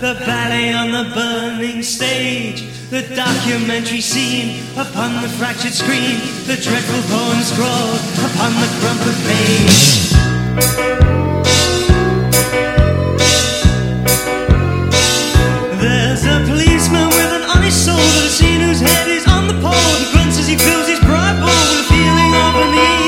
the ballet on the burning stage, the documentary scene upon the fractured screen, the dreadful poem scrawled upon the crumpled page. There's a policeman with an honest soul that has seen whose head is on the pole. He grunts as he fills his pride bowl with a feeling of unease.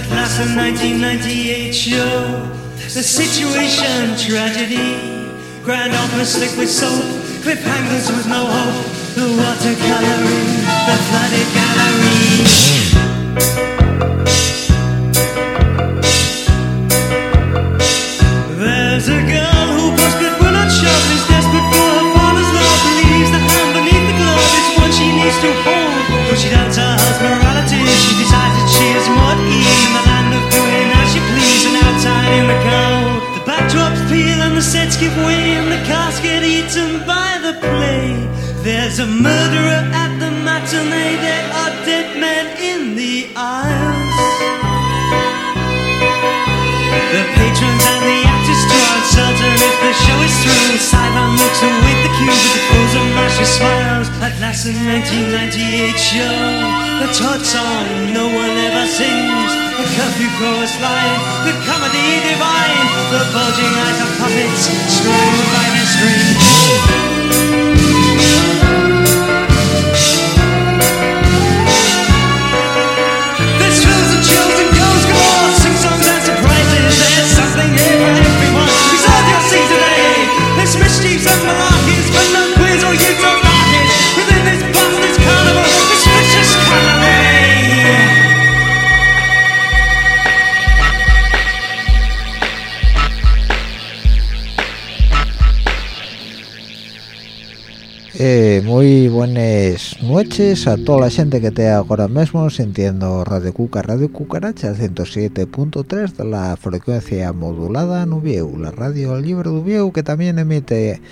At last, the 1998 show, the situation tragedy. Grand opera slick with soap, cliffhangers with no hope. The watercoloring, the flooded gallery. There's a girl who posted will not shove is desperate for her father's love. Believes the hand beneath the glove is what she needs to hold. Though she doubts her husband's morality, she decides that she is more the sets give way and the cast get eaten by the play. There's a murderer at the matinee. There are dead men in the aisles. The patrons and the actors draw uncertain if the show is through. Sideline looks await the cue with the frozen mashes smiles. At last, the 1998 show, the Todd song no one ever sings. The curfew chorus line, the comedy divine, the bulging eyes of puppets strung by their strings. There's and chills and goes galore, songs and surprises. There's something here for everyone. Reserve your seat today. Eh? There's mischiefs and malarkeys, buenas noches a toda la gente que esté ahora mismo sintiendo Radio Cuca, Radio Cucaracha 107.3 de la frecuencia modulada Nubieu, la radio libre Nubieu que también emite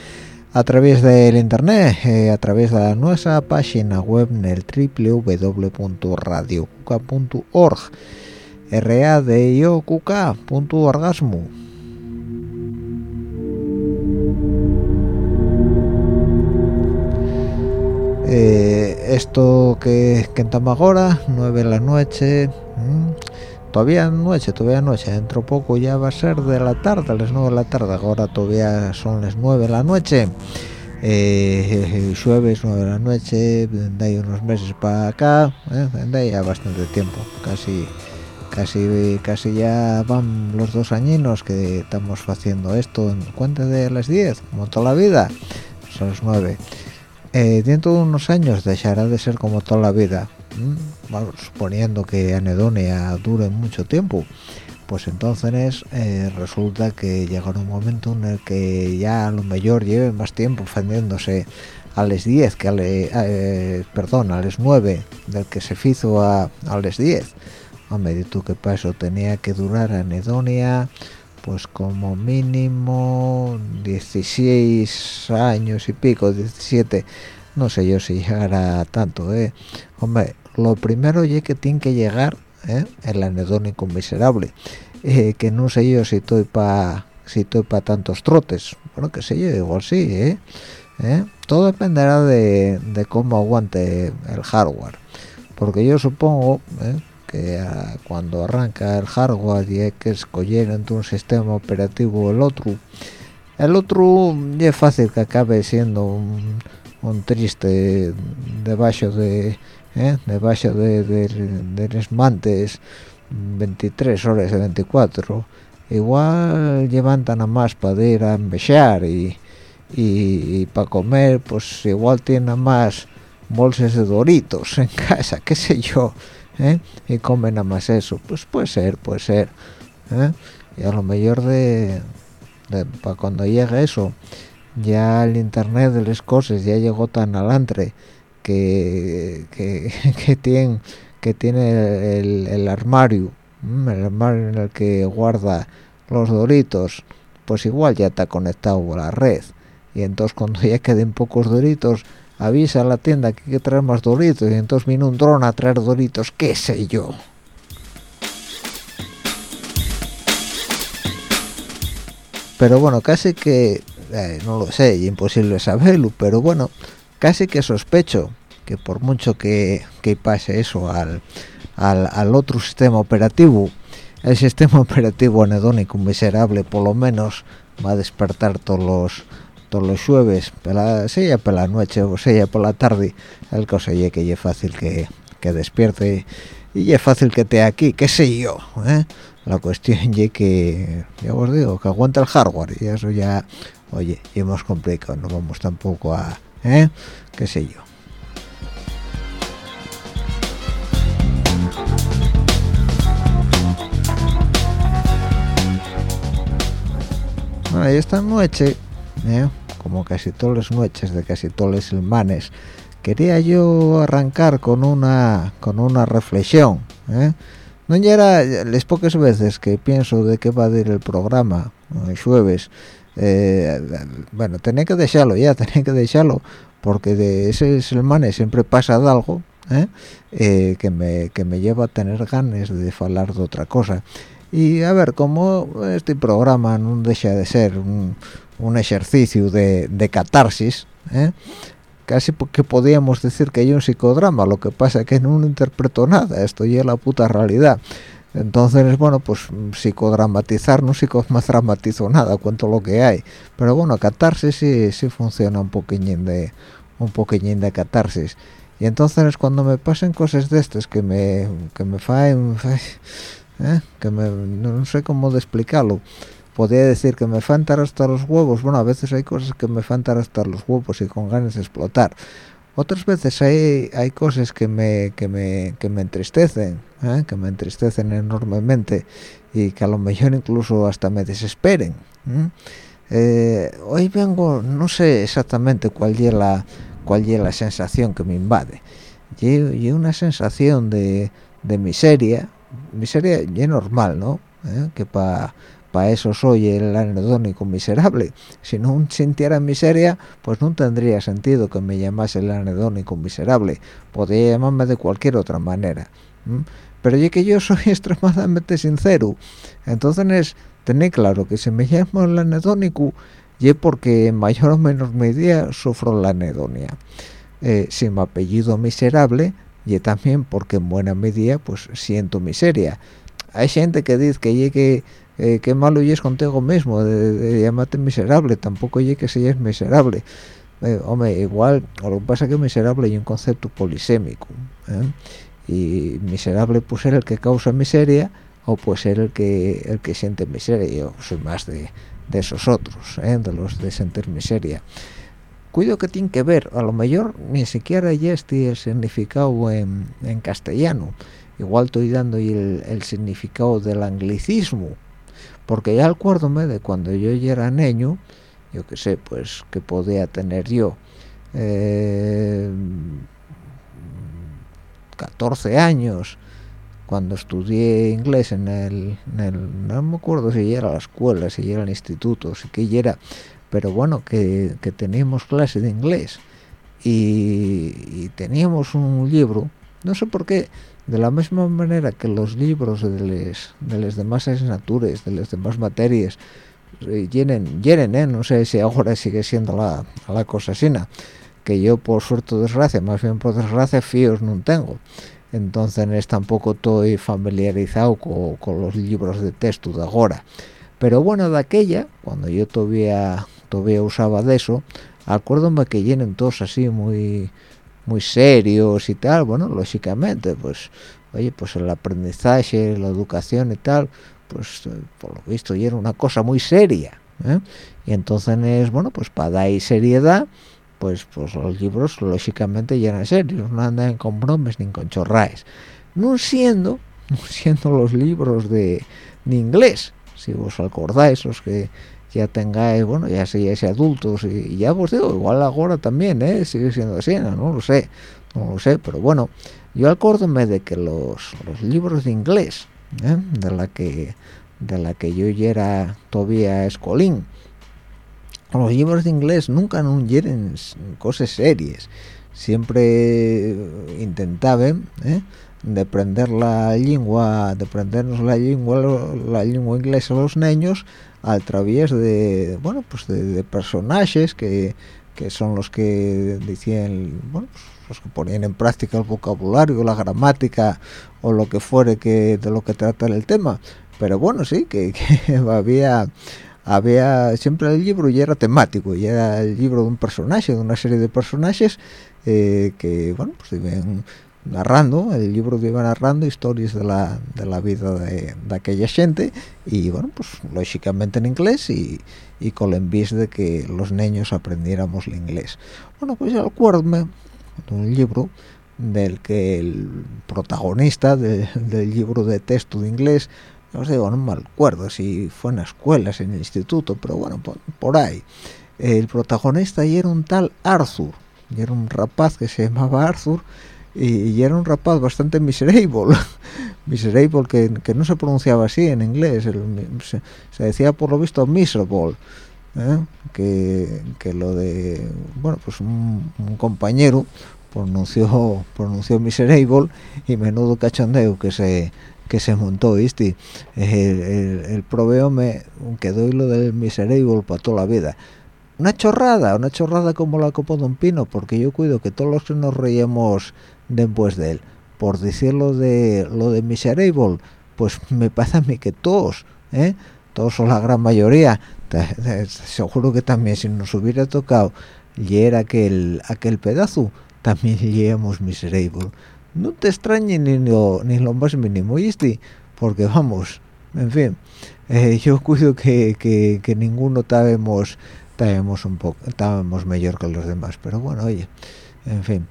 a través del internet, eh, a través de nuestra página web en el www.radiocuca.org radiocuca.orgasmo Eh, esto que, que estamos ahora, 9 de la noche, todavía noche, todavía noche, dentro poco ya va a ser de la tarde, las 9 de la tarde, ahora todavía son las 9 de la noche, eh, jueves 9 de la noche, de ahí unos meses para acá, eh, de ya bastante tiempo, casi casi casi ya van los dos añinos que estamos haciendo esto en cuenta de las 10, como toda la vida, son las 9 eh, dentro de unos años dejará de ser como toda la vida suponiendo que anedonia dure mucho tiempo pues entonces eh, resulta que llegará un momento en el que ya a lo mejor lleve más tiempo ofendiéndose a las 10 que a le, eh, perdón a las 9 del que se hizo a, a las 10 hombre tú que para eso tenía que durar anedonia pues como mínimo 16 años y pico 17 no sé yo si llegará tanto eh hombre lo primero es que tiene que llegar ¿eh? el anedónico miserable eh, que no sé yo si estoy para si estoy para tantos trotes bueno que sé yo igual sí ¿eh? ¿Eh? todo dependerá de, de, cómo aguante el hardware porque yo supongo que cuando arranca el hardware y hay que escoger entre un sistema operativo o el otro el otro es fácil que acabe siendo un, triste debajo de ¿eh? debajo de, de, de los mantes 23 horas de 24 igual llevan tan a más para ir a embechar y, y, y para comer pues igual tienen más bolsas de doritos en casa qué sé yo ¿eh? y comen a más eso pues puede ser puede ser ¿eh? y a lo mejor de, de para cuando llegue eso ya el internet de las cosas ya llegó tan alantre que, que, que tiene que tiene el, el, armario el armario en el que guarda los doritos pues igual ya está conectado a la red y entonces cuando ya queden pocos doritos avisa a la tienda que hay que traer más doritos y entonces viene un dron a traer doritos qué sé yo. Pero bueno casi que eh, no lo sé imposible saberlo pero bueno casi que sospecho que por mucho que, pase eso al, al, otro sistema operativo el sistema operativo anedónico miserable por lo menos va a despertar todos los todos los jueves sea por la noche o sea por la tarde el cosa es que es fácil que, que despierte y es fácil que esté aquí qué sé yo ¿eh? la cuestión es que ya os digo que aguanta el hardware y eso ya oye y hemos complicado no vamos tampoco a ¿eh? qué sé yo bueno, y esta noche ¿eh? como casi todas las noches de casi todos los semanas quería yo arrancar con una con una reflexión ¿eh? no era las pocas veces que pienso de qué va a ir el programa el jueves eh, bueno tenía que dejarlo ya tenía que dejarlo porque de ese semana siempre pasa algo ¿eh? Eh, que me que me lleva a tener ganas de hablar de otra cosa y a ver como este programa no deja de ser un, un ejercicio de, de catarsis ¿eh? casi porque podíamos decir que hay un psicodrama lo que pasa es que no interpreto nada esto ya es la puta realidad entonces bueno pues psicodramatizar no psicodramatizo nada cuento lo que hay pero bueno catarsis sí, sí funciona un poquillín de un poquillín de catarsis y entonces cuando me pasen cosas de estas que me que me faen ¿eh? que me no sé cómo de explicarlo podría decir que me fantar hasta los huevos bueno a veces hay cosas que me fantar hasta los huevos y con ganas de explotar otras veces hay, hay cosas que me, que me, que me entristecen, ¿eh? que me entristecen enormemente y que a lo mejor incluso hasta me desesperen. ¿eh? Eh, hoy vengo, no sé exactamente cuál es la, cuál es la sensación que me invade. Y, una sensación de, de miseria, miseria ya normal, ¿no? Que para para eso soy el anedónico miserable. Si no sintiera miseria pues no tendría sentido que me llamase el anedónico miserable. Podría llamarme de cualquier otra manera pero ya que yo soy extremadamente sincero entonces tenéis claro que si me llamo el anedónico y porque en mayor o menor medida sufro la anedonia eh, si me apellido miserable y también porque en buena medida pues siento miseria. Hay gente que dice que llegue eh, qué malo es contigo mismo de, llamarte miserable tampoco oye que seas miserable. Eh, hombre igual lo que pasa es que miserable hay un concepto polisémico ¿eh? y miserable puede ser el que causa miseria o puede ser el que el que siente miseria. Yo soy más de, de esos otros de los de sentir miseria. Cuido que tiene que ver a lo mejor ni siquiera ya este el significado en, en castellano. Igual estoy dando el, el significado del anglicismo porque ya acuérdome de cuando yo ya era niño yo qué sé pues que podía tener yo 14 eh, años cuando estudié inglés en el, no me acuerdo si era la escuela si era el instituto si que era pero bueno que, teníamos clase de inglés. Y, teníamos un libro no sé por qué de la misma manera que los libros de las de demás asignaturas de las demás materias llenen llenen ¿eh? no sé si ahora sigue siendo la, la cosa así que yo por suerte desgracia más bien por desgracia fíos no tengo entonces tampoco estoy familiarizado con, los libros de texto de ahora pero bueno de aquella cuando yo todavía todavía usaba de eso acuérdome que llenen todos así muy muy serios y tal bueno lógicamente pues oye pues el aprendizaje la educación y tal pues eh, por lo visto ya era una cosa muy seria ¿eh? y entonces bueno pues para dar seriedad pues pues los libros lógicamente ya eran serios no andan con bromes ni con chorraes no siendo no siendo los libros de, de inglés si os acordáis los que ya tengáis, bueno, ya seáis adultos y, ya os digo, igual ahora también, ¿eh? Sigue siendo así, no, lo sé, no lo sé, pero bueno, yo acuérdome de que los, los libros de inglés, ¿eh? de la que de la que yo ya era todavía escolín, los libros de inglés nunca no eran cosas serias, siempre intentaban, ¿eh? de aprender la lengua, de aprendernos la lengua, la lengua inglesa a los niños a través de bueno pues de, personajes que, que, son los que decían bueno pues los que ponían en práctica el vocabulario la gramática o lo que fuere que de lo que trata el tema. Pero bueno sí que, había había siempre el libro y era temático y era el libro de un personaje de una serie de personajes eh, que bueno pues viven narrando, el libro iba narrando historias de la, de la vida de, aquella gente y bueno, pues lógicamente en inglés y, y con el envío de que los niños aprendiéramos el inglés. Bueno, pues yo acuérdome de un libro del que el protagonista del libro de texto de inglés, no os digo, me acuerdo si fue en la escuela, en el instituto, pero bueno, por, ahí. El protagonista era un tal Arthur, y era un rapaz que se llamaba Arthur, y, era un rapaz bastante miserable miserable que, que, no se pronunciaba así en inglés se, decía por lo visto miserable ¿eh? que, que, lo de bueno pues un, compañero pronunció pronunció miserable y menudo cachondeo que se que se montó ¿viste? el, el, el proveo me quedó lo del miserable para toda la vida una chorrada, una chorrada como la copa de un pino, porque yo cuido que todos los que nos reíamos después de él por decirlo de lo de miserable pues me pasa a mí que todos ¿eh? todos o la gran mayoría seguro que también si nos hubiera tocado leer aquel aquel pedazo también leíamos miserable no te extrañe ni lo, ni lo más mínimo ¿viste? porque vamos en fin eh, yo cuido que, que, que ninguno estábamos un poco estábamos mejor que los demás pero bueno oye en fin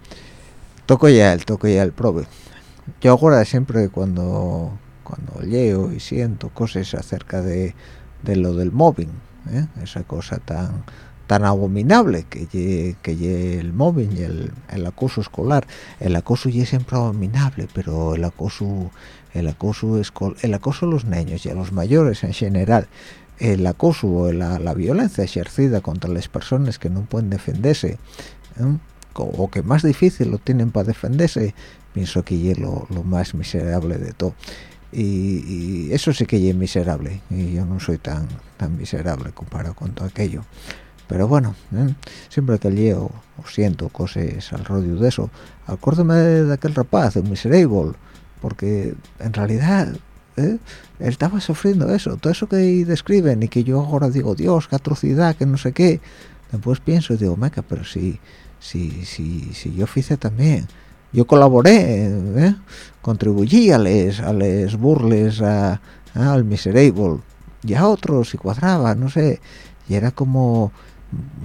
toco ya el toco ya el prove yo ahora siempre cuando cuando leo y siento cosas acerca de, de lo del mobbing ¿eh? esa cosa tan tan abominable que lle, que el mobbing y el, el, acoso escolar el acoso ya es siempre abominable pero el acoso el acoso el acoso a los niños y a los mayores en general el acoso o la, la violencia ejercida contra las personas que no pueden defenderse ¿eh? O que más difícil lo tienen para defenderse pienso que es lo, más miserable de todo y, eso sí que es miserable y yo no soy tan tan miserable comparado con todo aquello pero bueno ¿eh? siempre que leo o siento cosas al rodio de eso acuérdame de, aquel rapaz de miserable porque en realidad ¿eh? él estaba sufriendo eso todo eso que describen y que yo ahora digo Dios qué atrocidad que no sé qué después pienso y digo meca pero si si, si, si yo hice también yo colaboré ¿eh? contribuí a les a les burles a, al miserable y a otros y cuadraba no sé y era como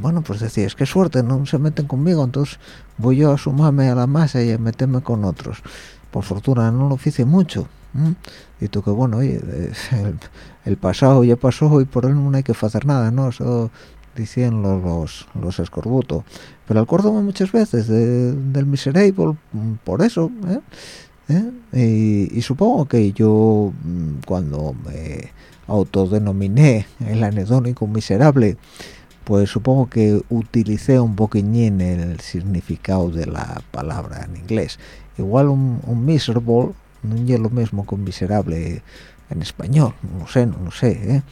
bueno pues decías qué suerte no se meten conmigo entonces voy yo a sumarme a la masa y a meterme con otros por fortuna no lo hice mucho y tú que bueno oye el, el, pasado ya pasó y por él no hay que hacer nada no eso dicen los, los, escorbutos pero acuérdome muchas veces del miserable por eso ¿eh? ¿Eh? Y, supongo que yo mm, cuando me autodenominé el anedónico miserable pues supongo que utilicé un poquillín el significado de la palabra en inglés igual un, un miserable no es lo mismo que un miserable en español no sé no, sé ¿eh?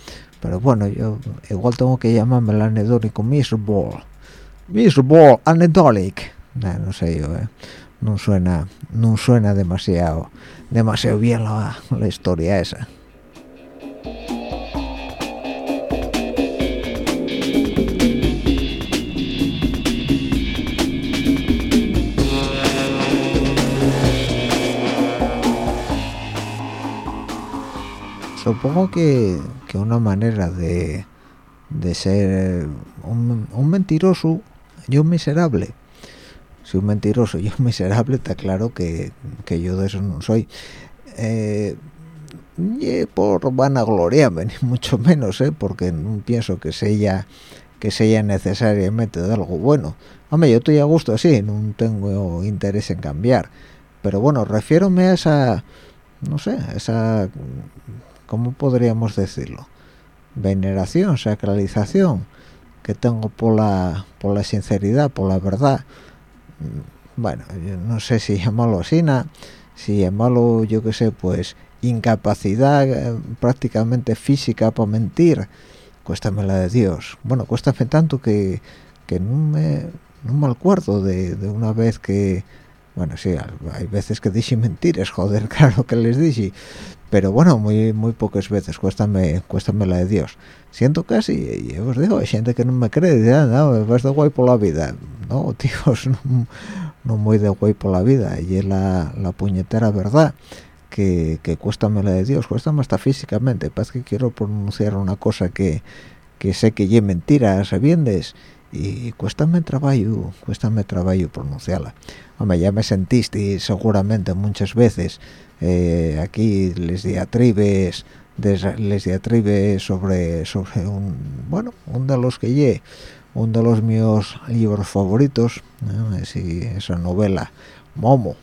Pero bueno yo igual tengo que llamarme el anedónico miserable miserable anedónic. No sé yo ¿eh? no suena no suena demasiado demasiado bien la, la historia esa. Supongo que, una manera de, ser un, mentiroso y un miserable. Si un mentiroso y un miserable está claro que, yo de eso no soy. Eh, y por vanagloria ni mucho menos ¿eh? porque no pienso que sea que sea necesariamente de algo bueno. Hombre yo estoy a gusto así no tengo interés en cambiar. Pero bueno refiérome a esa no sé esa ¿cómo podríamos decirlo? Veneración, sacralización que tengo por la, por la sinceridad, por la verdad. Mm, bueno, no sé si llamarlo así, si llamarlo, yo qué sé, pues incapacidad eh, prácticamente física para mentir, cuéstame la de Dios. Bueno, cuéstame tanto que, que no, me, no me acuerdo de, de una vez que bueno sí hay veces que dije mentiras joder claro que les dije pero bueno muy muy pocas veces cuéstame cuéstame la de Dios. Siento casi y os digo hay gente que no me cree ya no vas de guay por la vida. No tíos no, no muy de guay por la vida y es la, la puñetera verdad que, que cuéstame la de Dios cuéstame hasta físicamente. Pasa que quiero pronunciar una cosa que, que sé que es mentira sabiendes y cuéstame trabajo cuéstame trabajo pronunciarla. Hombre ya me sentiste seguramente muchas veces eh, aquí les diatribes les diatribes sobre sobre un bueno un de los que lle uno de los míos libros favoritos esa novela Momo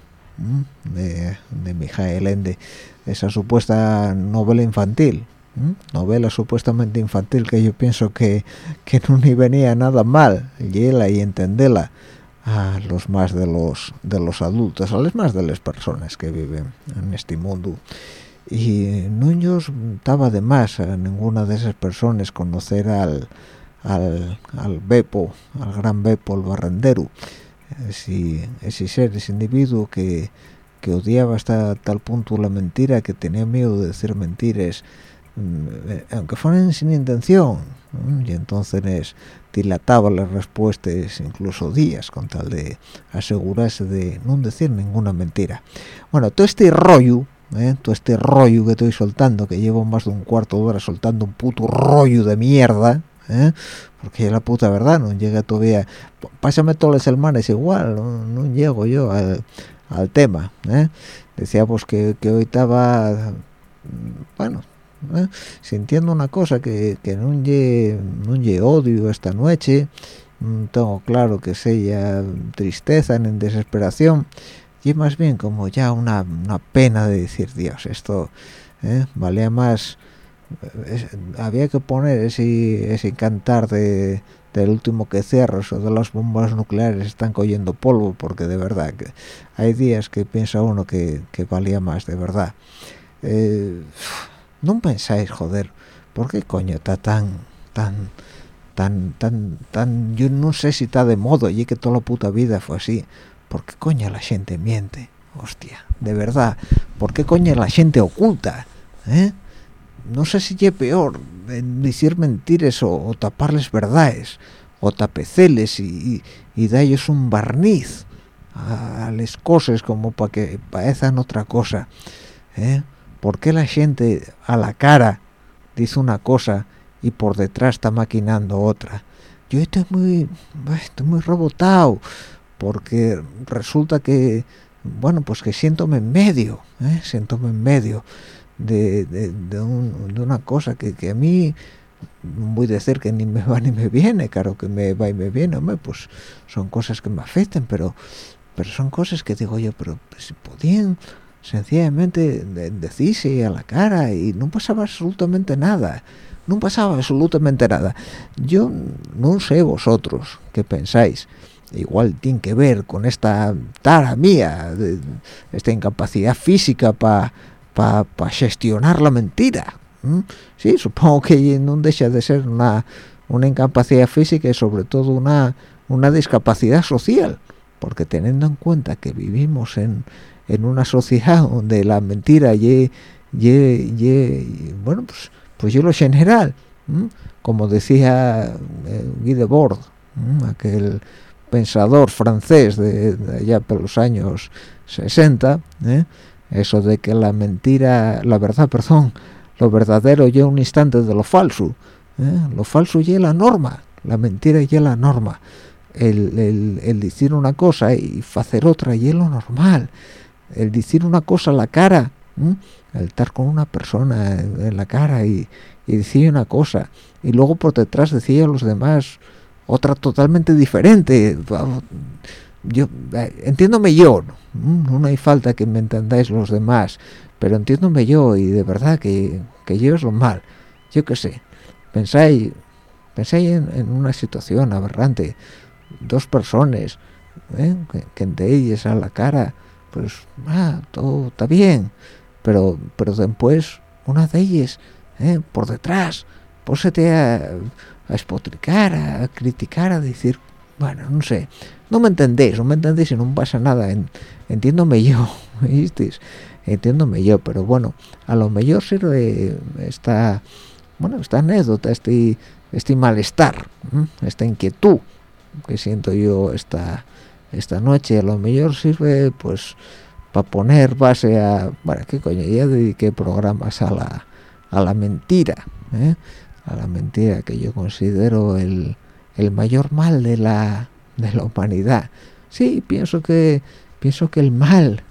de, de Mijael Ende. Esa supuesta novela infantil novela supuestamente infantil que yo pienso que, que no ni venía nada mal léela y entendela a los más de los de los adultos a las más de las personas que viven en este mundo. Y no yo estaba de más a ninguna de esas personas conocer al al, al Bepo, al gran Bepo, el barrendero, ese, ese ser, ese individuo que, que odiaba hasta tal punto la mentira que tenía miedo de decir mentiras Mm, aunque fueran sin intención y entonces dilataba las respuestas incluso días con tal de asegurarse de no decir ninguna mentira bueno todo este rollo ¿eh? todo este rollo que estoy soltando que llevo más de un cuarto de hora soltando un puto rollo de mierda ¿eh? porque la puta verdad no llega todavía pásame todos los hermanos igual no, llego yo al, tema ¿eh? decíamos que, que hoy estaba bueno ¿eh? sintiendo una cosa que, que no lle, odio esta noche mm, tengo claro que sea tristeza ni desesperación y más bien como ya una, una pena de decir Dios esto ¿eh? valía más eh, había que poner ese, ese cantar de del último que cierras o de las bombas nucleares están cogiendo polvo porque de verdad que hay días que piensa uno que, que valía más de verdad eh, no pensáis joder ¿por qué coño está tan tan tan tan tan yo no sé si está de modo y que toda la puta vida fue así ¿por qué coño la gente miente? hostia de verdad ¿por qué coño la gente oculta? ¿eh? no sé si es peor decir mentiras o, taparles verdades o tapeceles y, y, ellos un barniz a, las cosas como para que parezcan otra cosa ¿eh? ¿Por qué la gente a la cara dice una cosa y por detrás está maquinando otra? Yo estoy muy, estoy muy rebotado porque resulta que, bueno, pues que siéntome en medio, ¿eh? en medio de, de, una cosa que, que, a mí voy a decir que ni me va ni me viene, claro que me va y me viene, hombre, pues son cosas que me afectan, pero pero son cosas que digo yo, pero pues, si podían sencillamente decirse a la cara y no pasaba absolutamente nada no pasaba absolutamente nada yo no sé vosotros qué pensáis igual tiene que ver con esta tara mía, esta incapacidad física para pa, gestionar la mentira. Sí, supongo que no deja de ser una, una incapacidad física y sobre todo una, una discapacidad social, porque teniendo en cuenta que vivimos en, en una sociedad donde la mentira y, bueno, pues, pues yo lo general, como decía eh, Guy Debord, aquel pensador francés de, allá por los años 60, ¿eh? eso de que la mentira, la verdad, perdón, lo verdadero ya un instante de lo falso, ¿eh? lo falso ya la norma, la mentira ya la norma, el, el, decir una cosa y hacer otra ya lo normal, el decir una cosa a la cara, el estar con una persona en la cara y, decir una cosa y luego por detrás decir a los demás otra totalmente diferente yo eh, entiéndome yo ¿no? no hay falta que me entendáis los demás pero entiéndome yo y de verdad que, que yo es lo mal yo qué sé pensáis pensáis en, una situación aberrante dos personas ¿eh? que, entre ellas a la cara pues ah, todo está bien pero pero después una de ellas ¿eh? por detrás pues se te a, a espotricar a criticar a decir bueno no sé no me entendéis no me entendéis y no pasa nada entiéndome yo entiéndome yo pero bueno a lo mejor sirve esta bueno esta anécdota este este malestar esta inquietud que siento yo esta esta noche a lo mejor sirve pues para poner base a bueno qué coño ya dediqué programas a la a la mentira ¿eh? a la mentira que yo considero el, el mayor mal de la de la humanidad. Sí pienso que pienso que el mal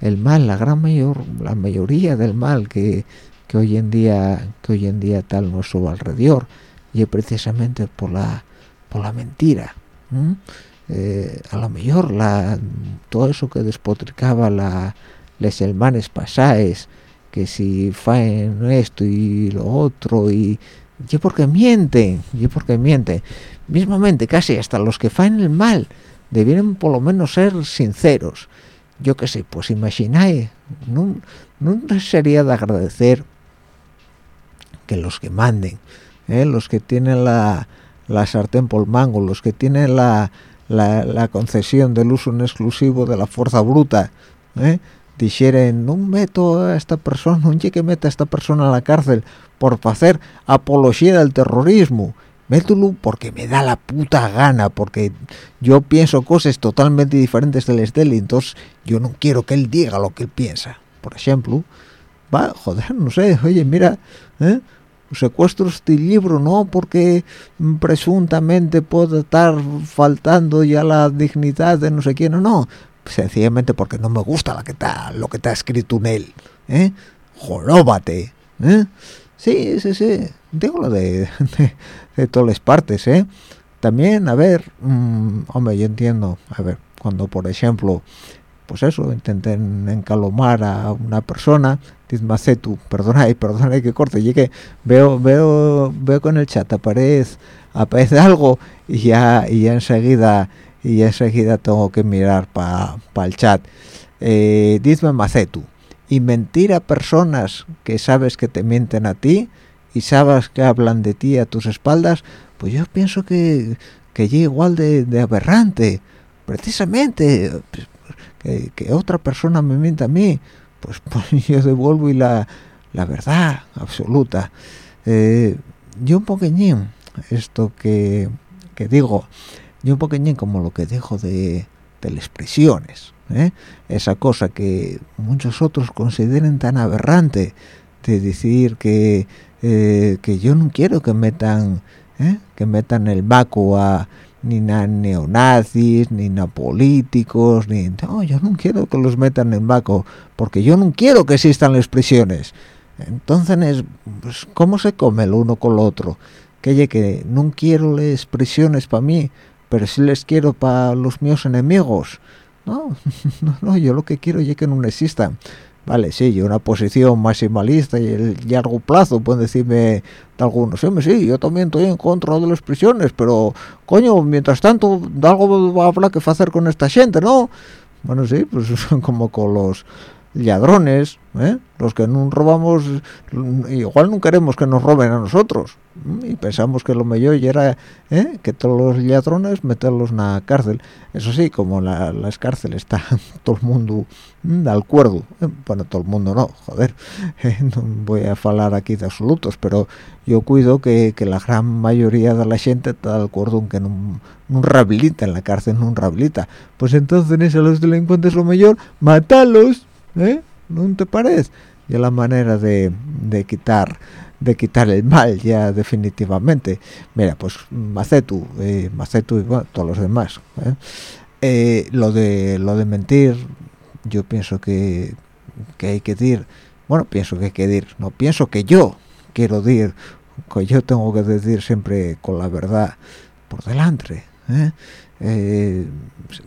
el mal la gran mayor la mayoría del mal que, que hoy en día que hoy en día tal nuestro alrededor y precisamente por la por la mentira a lo mejor todo eso que despotricaba la les hermanes pasáes que si faen esto y lo otro y yo porque mienten yo porque mienten mismamente casi hasta los que faen el mal debieran por lo menos ser sinceros yo qué sé pues imagináis no, no sería de agradecer que los que manden ¿eh? los que tienen la, la sartén por el mango los que tienen la, la, concesión del uso en exclusivo de la fuerza bruta ¿eh? dijeren no meto a esta persona no que meta a esta persona a la cárcel por hacer apología del terrorismo mételo porque me da la puta gana porque yo pienso cosas totalmente diferentes del Estel entonces yo no quiero que él diga lo que él piensa por ejemplo va joder no sé oye mira ¿eh? Secuestro este libro no porque presuntamente puede estar faltando ya la dignidad de no sé quién o no sencillamente porque no me gusta la que está, lo que está escrito en él. ¿eh? Joróbate. ¿eh? Sí, sí, sí. Digo lo de, de, todas las partes. ¿eh? También, a ver, mm, hombre, yo entiendo, a ver, cuando por ejemplo, pues eso, intenten encalomar a una persona, tú, perdona, perdona que corte, llegue, veo, veo, veo con el chat aparece, aparece algo y ya, y ya enseguida y enseguida tengo que mirar para el chat. Eh, Macetu, y mentir a personas que sabes que te mienten a ti y sabes que hablan de ti a tus espaldas, pues yo pienso que que igual de, aberrante, precisamente que, otra persona me miente a mí, pues, pues yo devuelvo y la, la verdad absoluta. Eh, yo un poqueñín, esto que, que digo, y un poqueñín como lo que dijo de, de las prisiones ¿eh? esa cosa que muchos otros consideren tan aberrante de decir que eh, que yo no quiero que metan ¿eh? que metan el vaco a ni a neonazis ni a políticos ni no yo no quiero que los metan en vaco porque yo no quiero que existan las prisiones. Entonces pues, cómo se come el uno con el otro que que no quiero las prisiones para mí pero si les quiero para los míos enemigos. No, no, no, yo lo que quiero es que no existan vale sí y una posición maximalista y el largo plazo pueden decirme de algunos sí yo también estoy en contra de las prisiones pero coño mientras tanto algo habrá que hacer con esta gente no bueno sí pues como con los ladrones, ¿eh? los que no robamos, igual no queremos que nos roben a nosotros. Y pensamos que lo mejor era ¿eh? que todos los ladrones meterlos en la cárcel. Eso sí, como la, las cárceles está todo el mundo de acuerdo. ¿eh? Bueno, todo el mundo no, joder. no voy a hablar aquí de absolutos, pero yo cuido que, la gran mayoría de la gente está de acuerdo en que no, no rehabilita en la cárcel, no rehabilita. Pues entonces a los delincuentes lo mejor, matalos ¿Eh? ¿No te parece? Y la manera de, quitar de quitar el mal ya definitivamente. Mira, pues Macetu, eh, Macetu y todos los demás. ¿eh? ¿eh? lo de lo de mentir, yo pienso que, que hay que decir, bueno, pienso que hay que decir, no pienso que yo quiero decir, que yo tengo que decir siempre con la verdad por delante. ¿eh?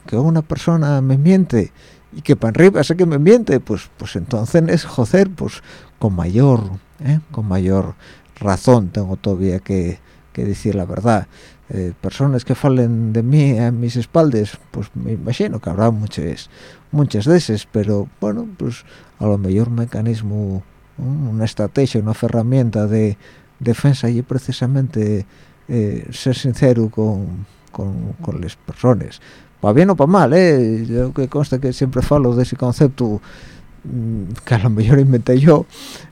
que una persona me miente y que para arriba sé que me miente pues pues entonces es joder pues con mayor ¿eh? con mayor razón tengo todavía que, decir la verdad. Eh, personas que falen de mí a mis espaldas pues me imagino que habrá muchas muchas veces pero bueno pues a lo mejor mecanismo una estrategia una herramienta de defensa y precisamente eh, ser sincero con, con, con las personas para bien o para mal, ¿eh? Yo que consta que siempre falo de ese concepto mm, que a lo mejor inventé yo,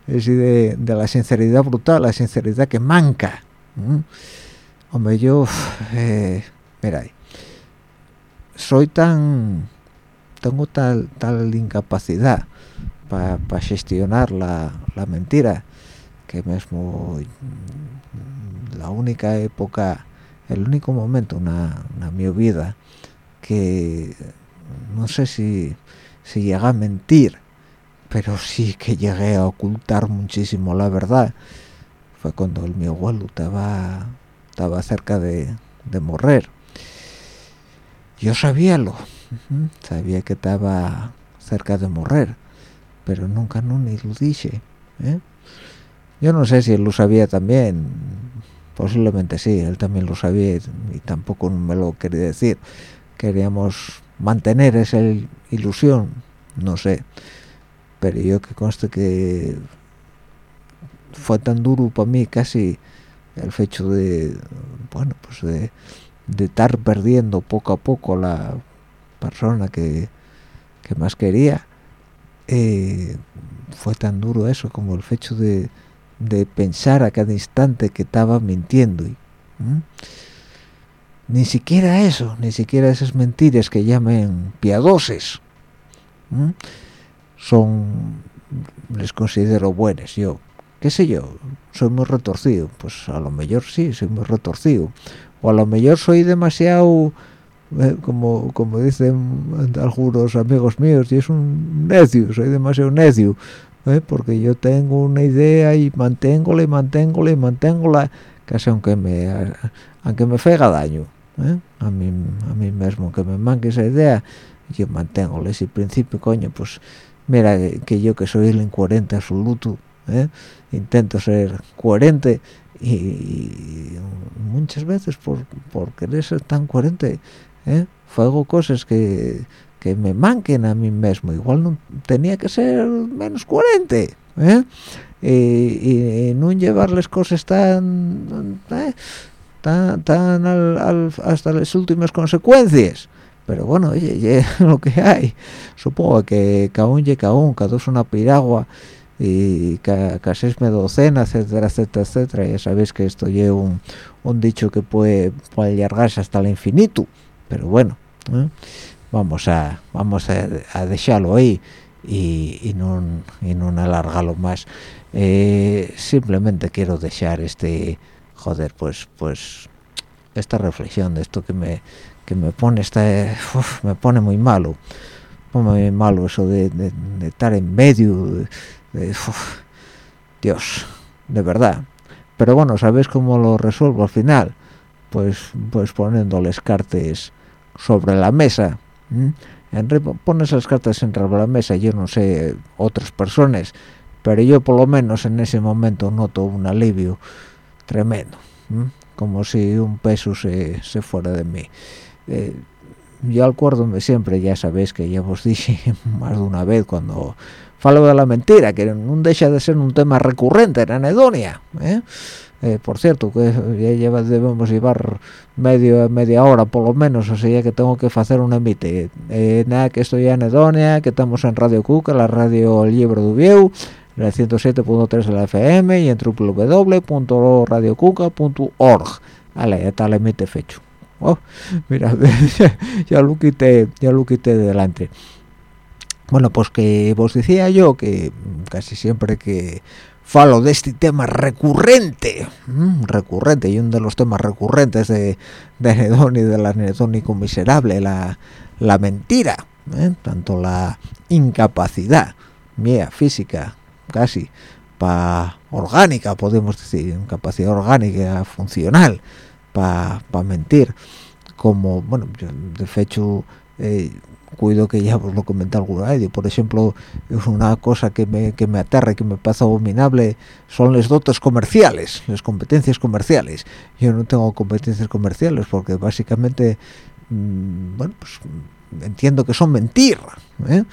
es de, la sinceridad brutal, la sinceridad que manca. Hombre, yo, eh, mira, soy tan, tengo tal, tal incapacidad para gestionar la, la, mentira, que mismo mm, la única época, el único momento en mi vida que no sé si, si llegué a mentir, pero sí que llegué a ocultar muchísimo la verdad. Fue cuando el, mi abuelo estaba, cerca de, de morir. Yo sabíalo, sabía que estaba cerca de morir, pero nunca no ni lo dije. ¿eh? Yo no sé si él lo sabía también, posiblemente sí, él también lo sabía y tampoco me lo quería decir queríamos mantener esa ilusión no sé pero yo que conste que fue tan duro para mí casi el hecho de bueno pues de, estar perdiendo poco a poco la persona que, más quería eh, fue tan duro eso como el hecho de, pensar a cada instante que estaba mintiendo ni siquiera eso, ni siquiera esas mentiras que llamen piadoses, son, les considero buenas. Yo, qué sé yo, soy muy retorcido, pues a lo mejor sí, soy muy retorcido, o a lo mejor soy demasiado, eh, como, como dicen algunos amigos míos, y es un necio, soy demasiado necio, ¿eh? porque yo tengo una idea y manténgola y manténgola y manténgola, casi aunque me, aunque me fega daño ¿eh? a mí a mí mismo que me manque esa idea yo mantengo ese principio coño pues mira que yo que soy el incoherente absoluto ¿eh? intento ser coherente y, muchas veces por, por querer ser tan coherente ¿eh? hago cosas que, que me manquen a mí mismo igual no tenía que ser menos coherente ¿eh? y, y, no llevarles cosas tan tan, hasta las últimas consecuencias. Pero bueno oye, lo que hay. Supongo que cada un y cada un cada es una piragua y casi es docena etcétera etcétera etcétera. Ya sabéis que esto lleva un, un dicho que puede, puede alargarse hasta el infinito. Pero bueno ¿eh? vamos a vamos a, dejarlo ahí y, y no y alargarlo más eh, simplemente quiero dejar este joder, pues, pues, esta reflexión de esto que me, que me pone, esta, me pone muy malo, pone muy malo eso de, estar en medio, Dios, de verdad. Pero bueno, ¿sabéis cómo lo resuelvo al final? Pues, pues poniéndoles cartes sobre la mesa pones las cartas en la mesa yo no sé otras personas pero yo por lo menos en ese momento noto un alivio tremendo como si un peso se, se fuera de mí. Eh, yo acuérdome siempre ya sabéis que ya os dije más de una vez cuando falo de la mentira que no deja de ser un tema recurrente en anedonia ¿eh? Eh, por cierto que ya lleva, debemos llevar medio media hora por lo menos o sea que tengo que hacer un emite. Eh, nada que estoy en Edonia que estamos en Radio Cuca la radio El Libro de en el 107.3 de la FM y en www.radiocuca.org vale ya está el emite fecho. Oh, mira ya lo quité ya lo quité de delante. Bueno pues que vos decía yo que casi siempre que falo de este tema recurrente recurrente y uno de los temas recurrentes de, de y de la anedónico miserable la, la mentira ¿eh? tanto la incapacidad mía física casi pa orgánica podemos decir incapacidad orgánica funcional para pa mentir como bueno de hecho eh, cuido que ya os lo comenté alguna vez por ejemplo una cosa que me, que me aterra que me parece abominable son los dotes comerciales las competencias comerciales yo no tengo competencias comerciales porque básicamente mm, bueno pues entiendo que son mentiras ¿eh?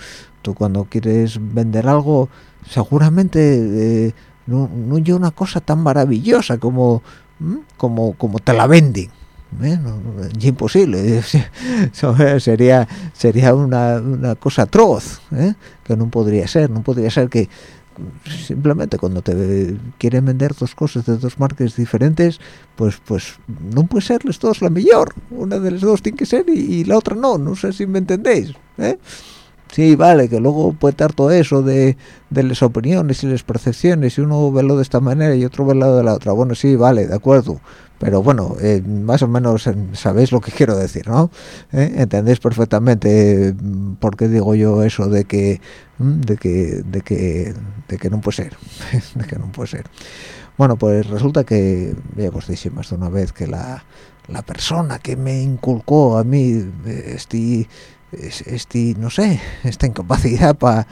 tú cuando quieres vender algo seguramente eh, no, no hay una cosa tan maravillosa como como como te la venden ¿eh? imposible sería sería una, una cosa atroz ¿eh? que no podría ser no podría ser que simplemente cuando te quieren vender dos cosas de dos marcas diferentes pues pues no puede serles todos la mejor una de las dos tiene que ser y, la otra no no sé si me entendéis ¿eh? Sí vale que luego puede estar todo eso de, de las opiniones y las percepciones y uno ve lo de esta manera y otro ve lo de la otra bueno sí vale de acuerdo pero bueno, eh, más o menos sabéis lo que quiero decir, ¿no? ¿Eh? Entendéis perfectamente mm, por qué digo yo eso de que, mm, de que, de que, de que no puede ser, de que no puede ser. Bueno, pues resulta que, ya os dije más de una vez que la, la persona que me inculcó a mí este, este no sé, esta incapacidad para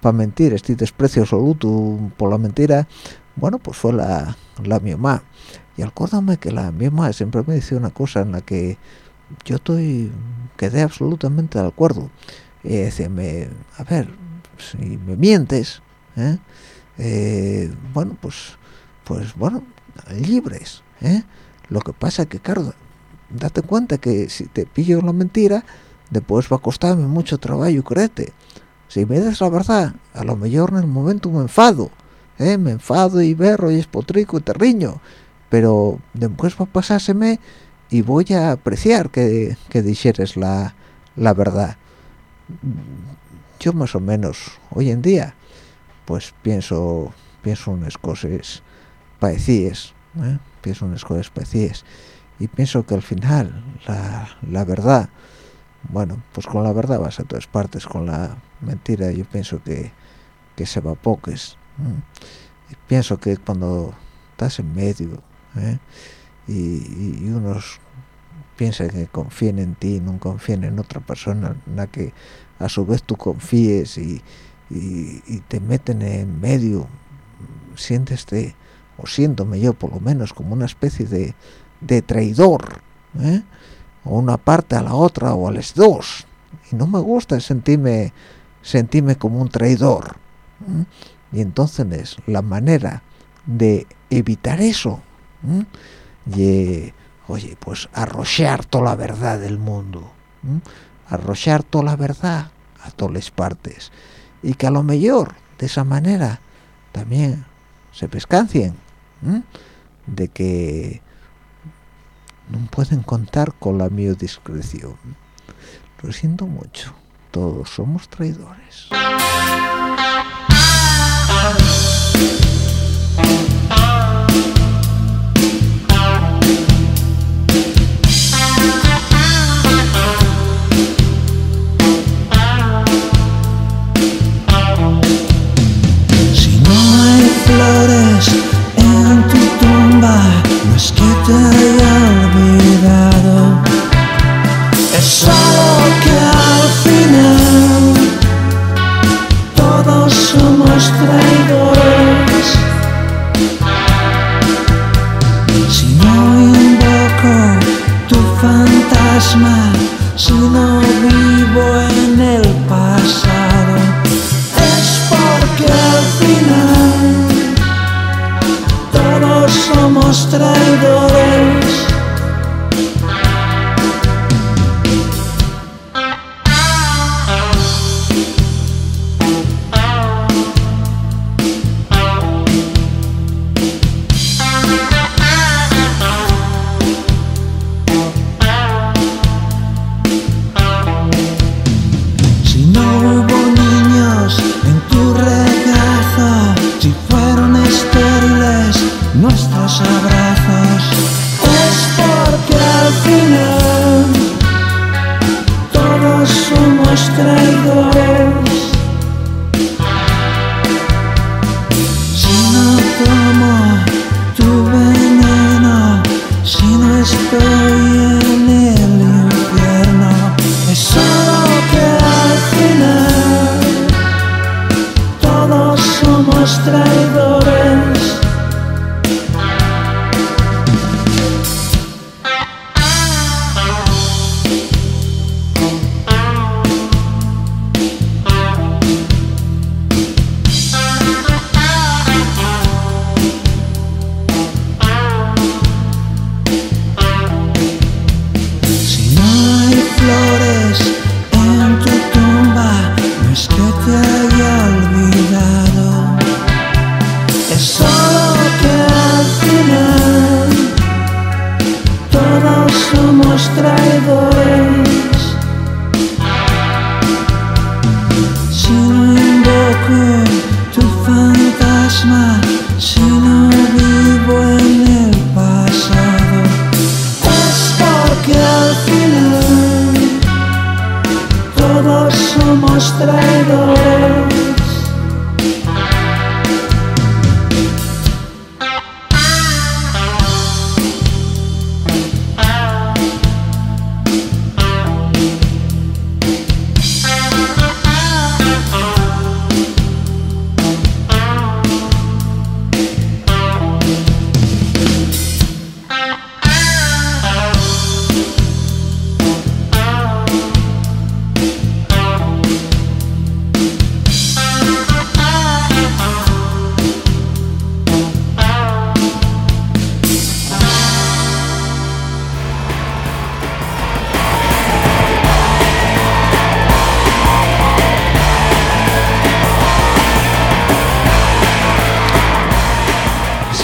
pa mentir, este desprecio absoluto por la mentira, bueno, pues fue la, la mi mamá y acuérdame que la misma siempre me dice una cosa en la que yo estoy quedé absolutamente de acuerdo y decirme a ver si me mientes ¿eh? Eh, bueno pues pues bueno libres ¿eh? lo que pasa es que claro date cuenta que si te pillo la mentira después va a costarme mucho trabajo créete si me das la verdad a lo mejor en el momento me enfado me enfado y berro y espotrico y terriño pero después va a pasárseme y voy a apreciar que, que dijeres la, la verdad yo más o menos hoy en día pues pienso pienso unas cosas parecidas ¿eh? pienso unas cosas parecidas y pienso que al final la, la, verdad bueno pues con la verdad vas a todas partes con la mentira yo pienso que, que se va poques y pienso que cuando estás en medio ¿eh? y, unos piensan que confíen en ti no confíen en otra persona en la que a su vez tú confíes y, te meten en medio siénteste o siéntome yo por lo menos como una especie de, de traidor ¿eh? O una parte a la otra o a las dos. Y no me gusta sentirme sentirme como un traidor ¿eh? y entonces la manera de evitar eso y oye pues arrochar toda la verdad del mundo arrochar toda la verdad a todas las partes. Y que a lo mejor de esa manera también se pescancien de que no pueden contar con la mi discreción lo siento mucho todos somos traidores. Olvidado Es solo que al final si no vivo en el pasado, es porque al final todos somos traidores.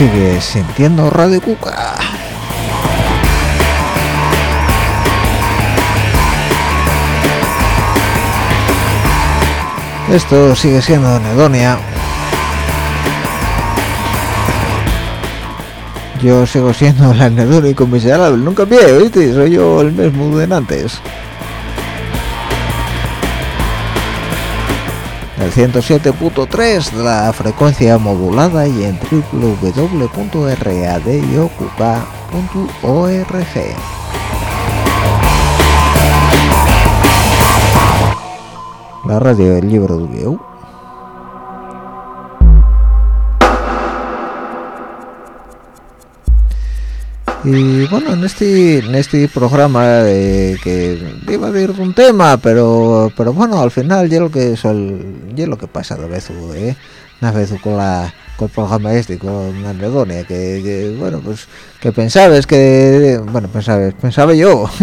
Sigue sintiendo Radio Cuca. Esto sigue siendo Nedonia. Yo sigo siendo el anedónico miserable. Nunca cambié, ¿oíste? Soy yo el mismo de antes. El 107.3 de la frecuencia modulada y en www.radiocuca.org. La radio del libro de Y bueno, en este en este programa eh, que iba a ir un tema, pero pero bueno, al final ya lo que es el, ya lo que pasa de vez eh, una vez con la con el programa este con Anedonia que, que, bueno pues que pensabas que bueno pensabas pensaba yo.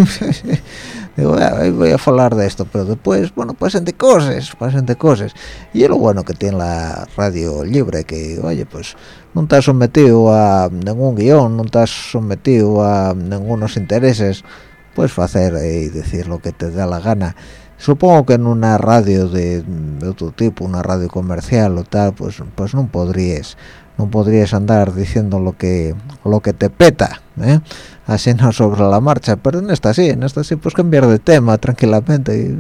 Digo "Ah, voy a hablar de esto pero después bueno pasan de cosas pasan de cosas. Y es lo bueno que tiene la radio libre que oye pues no estás sometido a ningún guion no estás sometido a ningunos intereses puedes hacer y decir lo que te da la gana supongo que en una radio de, otro tipo una radio comercial o tal pues pues no podrías no podrías andar diciendo lo que lo que te peta ¿eh? así no sobre la marcha pero en esta sí en esta sí pues cambiar de tema tranquilamente y eh,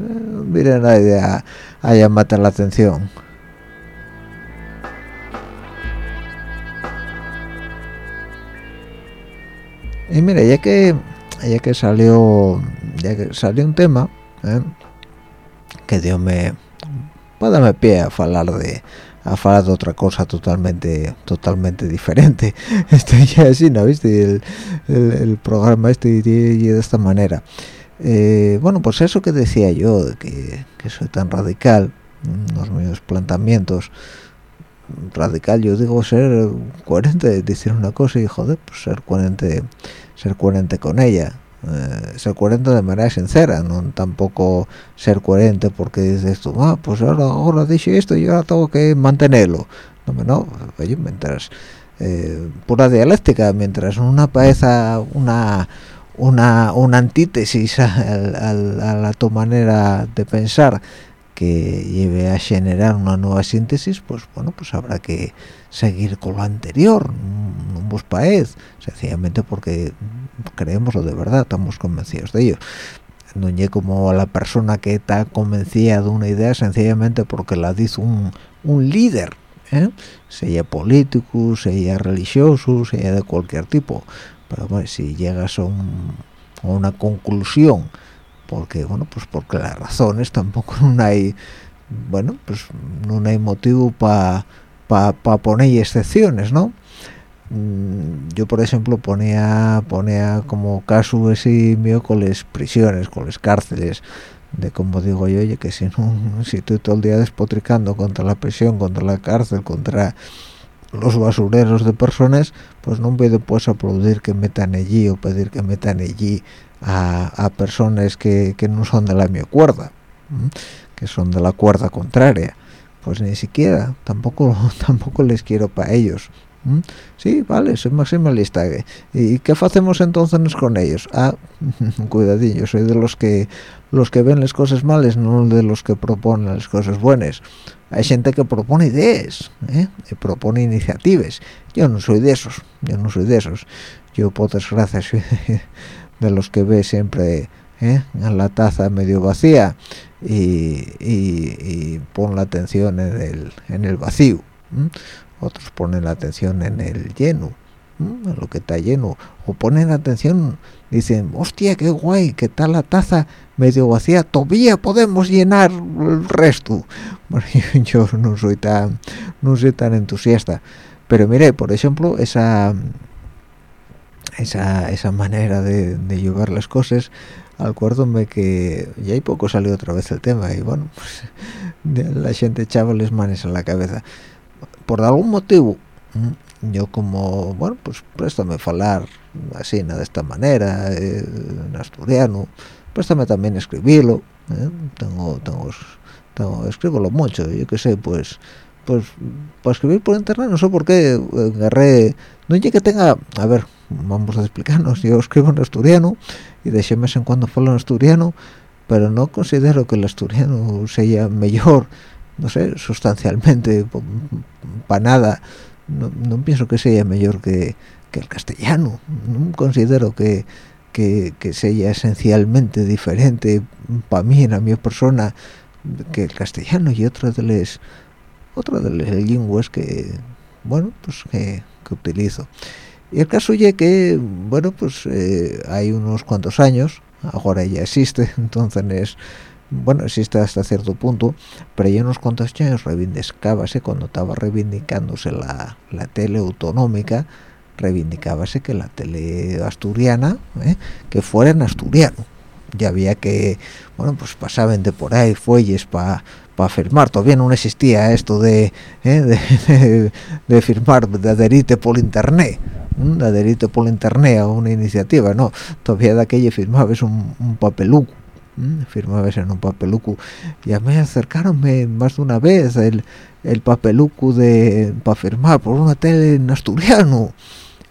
miren a, a llamarte la atención y mira ya que ya que salió ya que salió un tema ¿eh? que Dios me pues darme pie a hablar de a hablar de otra cosa totalmente totalmente diferente. Estoy ya así no viste el, el, programa este y, y de esta manera. Eh, bueno pues eso que decía yo de que, que soy tan radical los míos planteamientos radical. Yo digo ser coherente decir una cosa y joder pues ser coherente ser coherente con ella. Eh, ser coherente de manera sincera no tampoco ser coherente porque dices tú ah pues ahora ahora dije esto y ahora tengo que mantenerlo no no oye mientras eh, pura dialéctica mientras una paeza una una, una antítesis a, a, a, a tu manera de pensar que lleve a generar una nueva síntesis, pues bueno, pues habrá que seguir con lo anterior, no vos paez, sencillamente porque creemos lo de verdad, estamos convencidos de ello. No es como la persona que está convencida de una idea sencillamente porque la dice un, un líder, ¿eh? sea político, sea religioso, sea de cualquier tipo. Pero bueno, si llegas a, un, a una conclusión, porque bueno pues porque las razones tampoco no hay bueno pues no hay motivo para pa, pa poner excepciones no mm, yo por ejemplo ponía ponía como caso ese mío con las prisiones con las cárceles de como digo yo oye que si no si estoy todo el día despotricando contra la prisión contra la cárcel contra los basureros de personas pues no puedo pues aplaudir que metan allí o pedir que metan allí a, a personas que, que, no son de la mi cuerda que son de la cuerda contraria pues ni siquiera tampoco tampoco les quiero para ellos sí vale soy maximalista. Y qué hacemos entonces con ellos ah cuidadillo soy de los que los que ven las cosas malas no de los que proponen las cosas buenas. Hay gente que propone ideas ¿eh? y propone iniciativas. Yo no soy de esos yo no soy de esos. Yo por desgracia soy de los que ve siempre ¿eh? en la taza medio vacía y, y, pon la atención en el, en el vacío ¿eh? otros ponen la atención en el lleno en lo que está lleno o ponen atención dicen hostia qué guay que está la taza medio vacía todavía podemos llenar el resto yo, yo no soy tan no soy tan entusiasta pero mire por ejemplo esa esa, esa manera de, de llevar las cosas acuérdome que ya hay poco salió otra vez el tema y bueno pues la gente echaba las manos en la cabeza. Por algún motivo yo como bueno pues préstame hablar así de esta manera eh, en asturiano préstame también escribirlo eh, tengo tengo tengo escribo mucho yo qué sé pues pues para escribir por internet no sé por qué agarré no llegué que tenga a ver vamos a explicarnos yo escribo en asturiano y de vez en cuando falo en asturiano pero no considero que el asturiano sea mejor no sé sustancialmente para nada. No, no, pienso que sea mejor que, que, el castellano. No considero que, que, que sea esencialmente diferente para mí en mi persona que el castellano y otra de las otra de las lenguas que bueno pues que, que utilizo y el caso es que bueno pues eh, hay unos cuantos años ahora ya existe entonces bueno existe hasta cierto punto pero hay unos cuantos años reivindicábase cuando estaba reivindicándose la, la tele autonómica reivindicábase que la tele asturiana ¿eh? que fuera en asturiano ya había que bueno pues pasaban de por ahí fuelles para para firmar. Todavía no existía esto de, ¿eh? de, de, de, firmar de adherirte por internet de adherirte por internet a una iniciativa no. Todavía de aquella firmabas un, un papeluco firmabas en un papeluco. Y a mí acercaronme más de una vez el, el papeluco de para firmar por una tele en asturiano.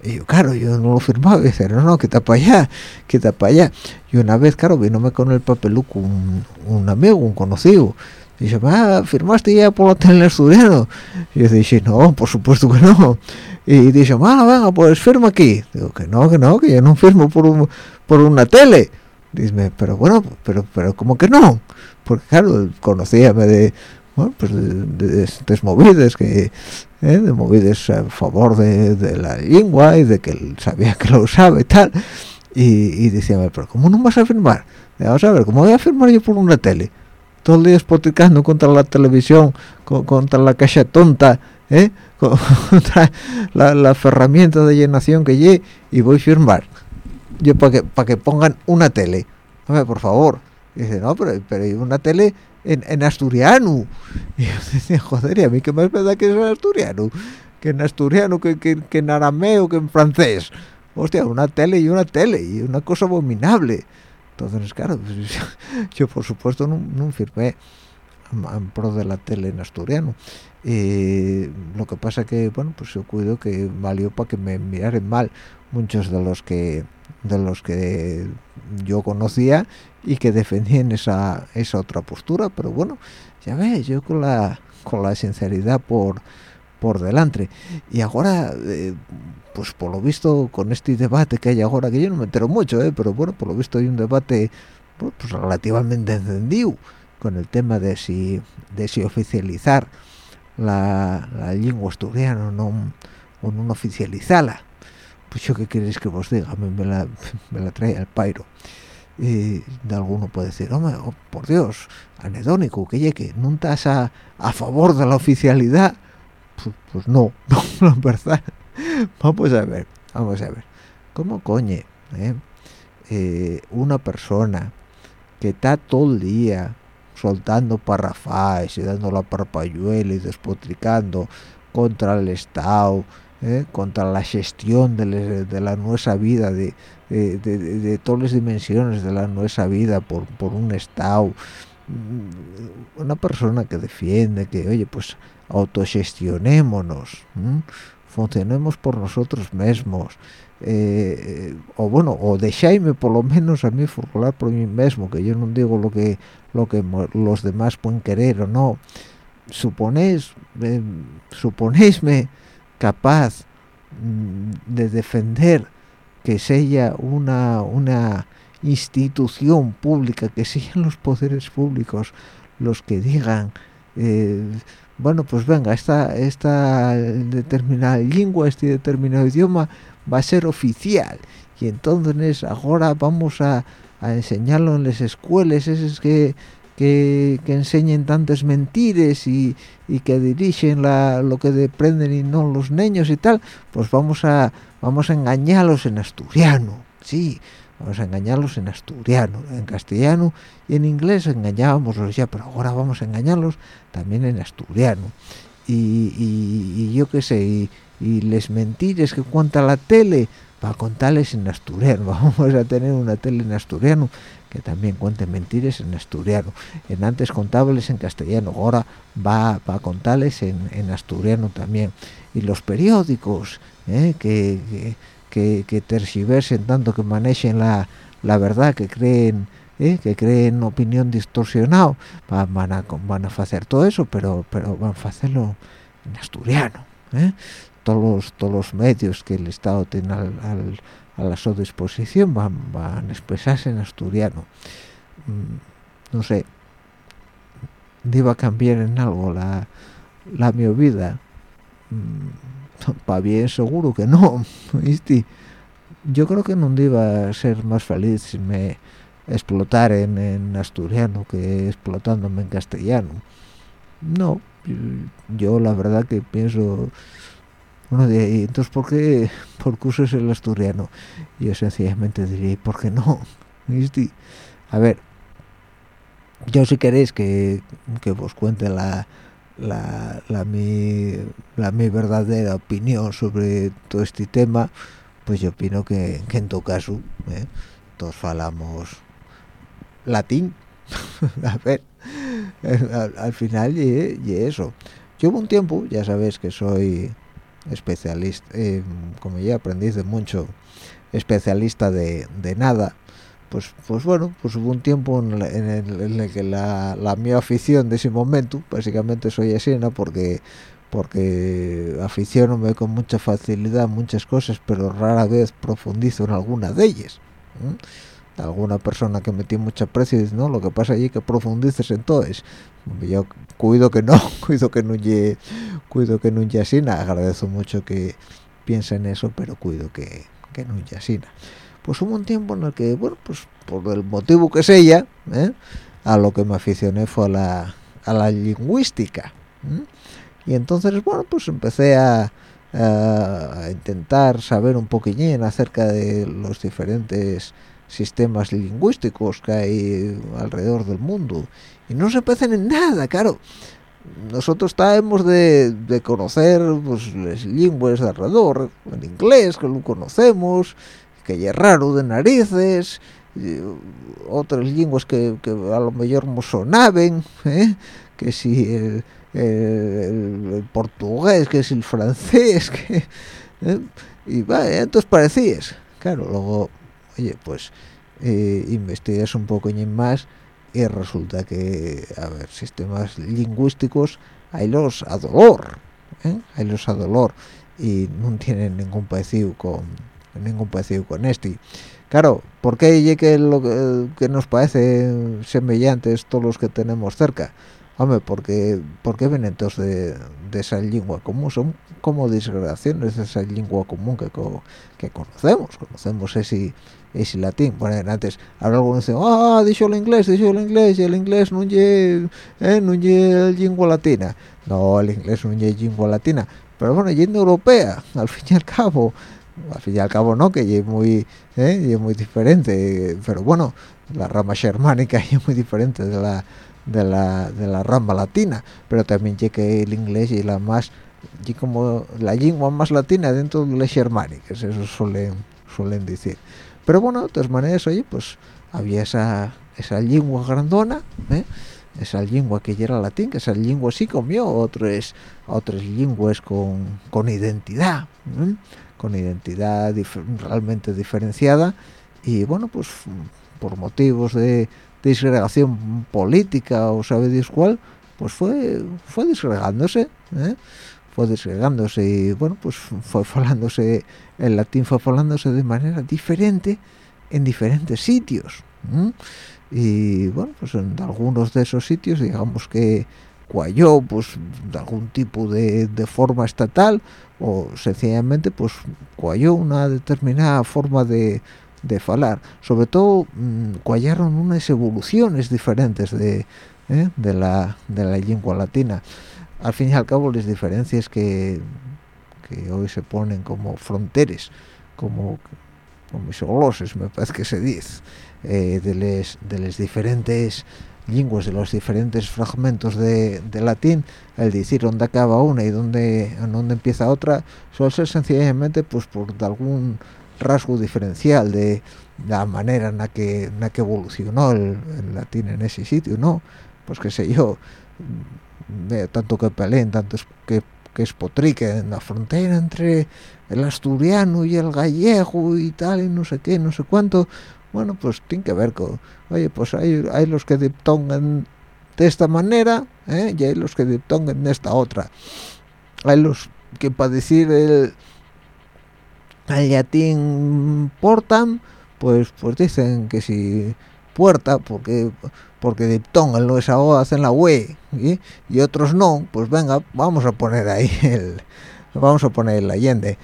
Y yo, claro, yo no lo firmaba, y decía, no, no, quita para allá, quita para allá. Y una vez, claro, vinome con el papeluco un, un amigo, un conocido, y dice, ah, ¿firmaste ya por la tele asturiano? Y yo dije, no, por supuesto que no. Y dice, ah, venga, pues firma aquí. Digo, que no, que no, que yo no firmo por, un, por una tele. Dice, pero bueno, pero, pero, ¿cómo que no? Porque claro, conocíame de, bueno, pues de, de, de movidas que ¿eh? de a favor de, de, la lengua y de que él sabía que lo usaba y tal y, y decía pero cómo no vas a firmar vamos a ver cómo voy a firmar yo por una tele todo el día espoticando contra la televisión co- contra la caja tonta ¿eh? Co- contra la, la de llenación que lle y voy a firmar. Yo para que para que pongan una tele. Hombre, por favor. Y dice no pero, pero una tele en, en asturiano y yo decía joder y a mí qué más me da que es en asturiano que en asturiano que, que, que en arameo que en francés hostia una tele y una tele y una cosa abominable entonces claro pues, yo por supuesto no, firmé en- pro de la tele en asturiano. Y lo que pasa que bueno pues yo cuido que valió para que me miraren mal muchos de los que de los que yo conocía y que defendían esa esa otra postura. Pero bueno ya ves yo con la con la sinceridad por por delante. Y ahora eh, pues por lo visto con este debate que hay ahora que yo no me entero mucho eh, pero bueno por lo visto hay un debate pues, relativamente encendido con el tema de si de si oficializar la, la lengua asturiana o no o no oficializarla. Pues yo qué queréis que vos diga me la, me la trae al pairo. Y de alguno puede decir hombre oh, por Dios anedónico que llegue no estás a, a favor de la oficialidad pues, pues no en verdad vamos a ver vamos a ver cómo coñe eh? Eh, una persona que está todo el día soltando parrafáis y dando la parpayuela y despotricando contra el Estado, ¿eh? contra la gestión de, de la nuestra vida, de- de- de todas las dimensiones de la nuestra vida por, por un Estado. Mm, Una persona que defiende que, oye, pues autogestionémonos, funcionemos por nosotros mismos, eh, eh, o bueno, o dejáisme por lo menos a mí formular por mí mismo, que yo no digo lo que lo que los demás pueden querer o no. Suponéis, eh, suponéisme capaz mm, de defender que sea una una institución pública, que sean los poderes públicos los que digan bueno pues venga esta esta determinada lengua este determinado idioma va a ser oficial. Y entonces ahora vamos a, a enseñarlo en las escuelas esas que enseñen tantas mentiras y, que dirigen lo que aprenden y no los niños y tal pues vamos a engañarlos en asturiano. Sí vamos a engañarlos en asturiano en castellano y en inglés engañábamos ya pero ahora vamos a engañarlos también en asturiano. Y, y- yo qué sé y, les mentiras que cuenta la tele para contarles en asturiano. Vamos a tener una tele en asturiano que también cuente mentiras en asturiano. En antes contables en castellano ahora va, va a contarles en, en asturiano también. Y los periódicos ¿eh? que, que, que tanto que manejen la, la verdad que creen ¿eh? que creen opinión distorsionado va- van a van a hacer todo eso pero pero van a hacerlo en asturiano ¿eh? todos los, todos los medios que el Estado tiene al, a la su disposición van, van a expresarse en asturiano Mm, no sé iba a cambiar en algo la, la mi vida para bien seguro que no yo creo que no iba a ser más feliz si me explotar en, asturiano que explotándome en castellano. No yo- la verdad que pienso uno de entonces por qué por qué usas el asturiano yo sencillamente diría "¿Y por qué no ¿Viste? a ver yo si queréis que, que os cuente la la, la mi la mi verdadera opinión sobre todo este tema pues yo opino que, en todo caso ¿eh? todos falamos latín a ver al, al final y, eso yo hubo un tiempo ya sabéis que soy especialista eh, como ya aprendí de mucho especialista de, de nada pues pues bueno pues hubo un tiempo en, el, que la, la afición de ese momento básicamente soy así ¿no? porque porque aficionome con mucha facilidad muchas cosas pero rara vez profundizo en alguna de ellas alguna persona que metí mucho aprecio dice no lo que pasa allí que profundices en yo cuido que no cuido que no lle cuido que no agradezco mucho que piensen eso pero cuido que, que no lle así pues hubo un tiempo en el que bueno pues por el motivo que sea ¿eh? a lo que me aficioné fue a la, a la lingüística y entonces bueno pues empecé a, a intentar saber un poquillín acerca de los diferentes sistemas lingüísticos que hay alrededor del mundo. Y no se parecen en nada claro. Nosotros estábamos de, de conocer pues las lenguas de alrededor el inglés que lo conocemos que ya raro de narices y otras lenguas que, a lo mejor no sonaban ¿eh? que si el, portugués que si el francés que ¿eh? y vaya entonces parecías claro luego oye pues eh, investigas un poco más y resulta que a ver sistemas lingüísticos hay los a dolor ¿eh? hay los a dolor y no tienen ningún parecido con ningún parecido con este. Claro ¿por qué y que lo que, que nos parece semejantes todos los que tenemos cerca hombre porque porque vienen todos de, de esa lengua común son como disgregaciones de esa lengua común que, que conocemos conocemos ese ese latín. Bueno antes ahora algunos dicen ah dicho el inglés dicho el inglés y el inglés no es eh, no es lengua latina no el inglés no es lengua latina. Pero bueno yendo europea al fin y al cabo al fin y al cabo no que es muy eh, es muy diferente pero bueno la rama germánica es muy diferente de la de la, de la rama latina pero también que el inglés y la más y como la lengua más latina dentro de las germánicas eso suelen suelen decir pero bueno de todas maneras oye pues había esa esa lengua grandona ¿eh? esa lengua que ya era latín que esa lengua sí comió otras otras lenguas con, con identidad ¿eh? Con identidad realmente diferenciada y bueno pues por motivos de disgregación política o sabe Dios cuál pues fue fue disgregándose ¿eh? fue disgregándose y bueno pues fue falándose el latín fue falándose de manera diferente en diferentes sitios y bueno pues en algunos de esos sitios digamos que cuayó pues de algún tipo de, de forma estatal o sencillamente pues cuayó una determinada forma de, de falar sobre todo mm, cuallaron unas evoluciones diferentes de, ¿eh? de la de la lengua latina al fin y al cabo las diferencias que, que hoy se ponen como fronteras como como me parece que se dice eh, de las diferentes lenguas de los diferentes fragmentos de, de latín el decir dónde acaba una y dónde dónde empieza otra suele ser sencillamente pues por algún rasgo diferencial de la manera en la que en la que evolucionó el, el latín en ese sitio no pues qué sé yo tanto que peleen tanto que que espotriquen en la frontera entre el asturiano y el gallego y tal y no sé qué no sé cuánto bueno pues tiene que ver con oye pues hay, hay los que diptongan de esta manera ¿eh? y hay los que diptongan de esta otra hay los que para decir el, el latín portam pues pues dicen que si puerta porque porque diptongan lo esa O hacen la UE ¿sí? y otros no pues venga vamos a poner ahí el vamos a poner el Allende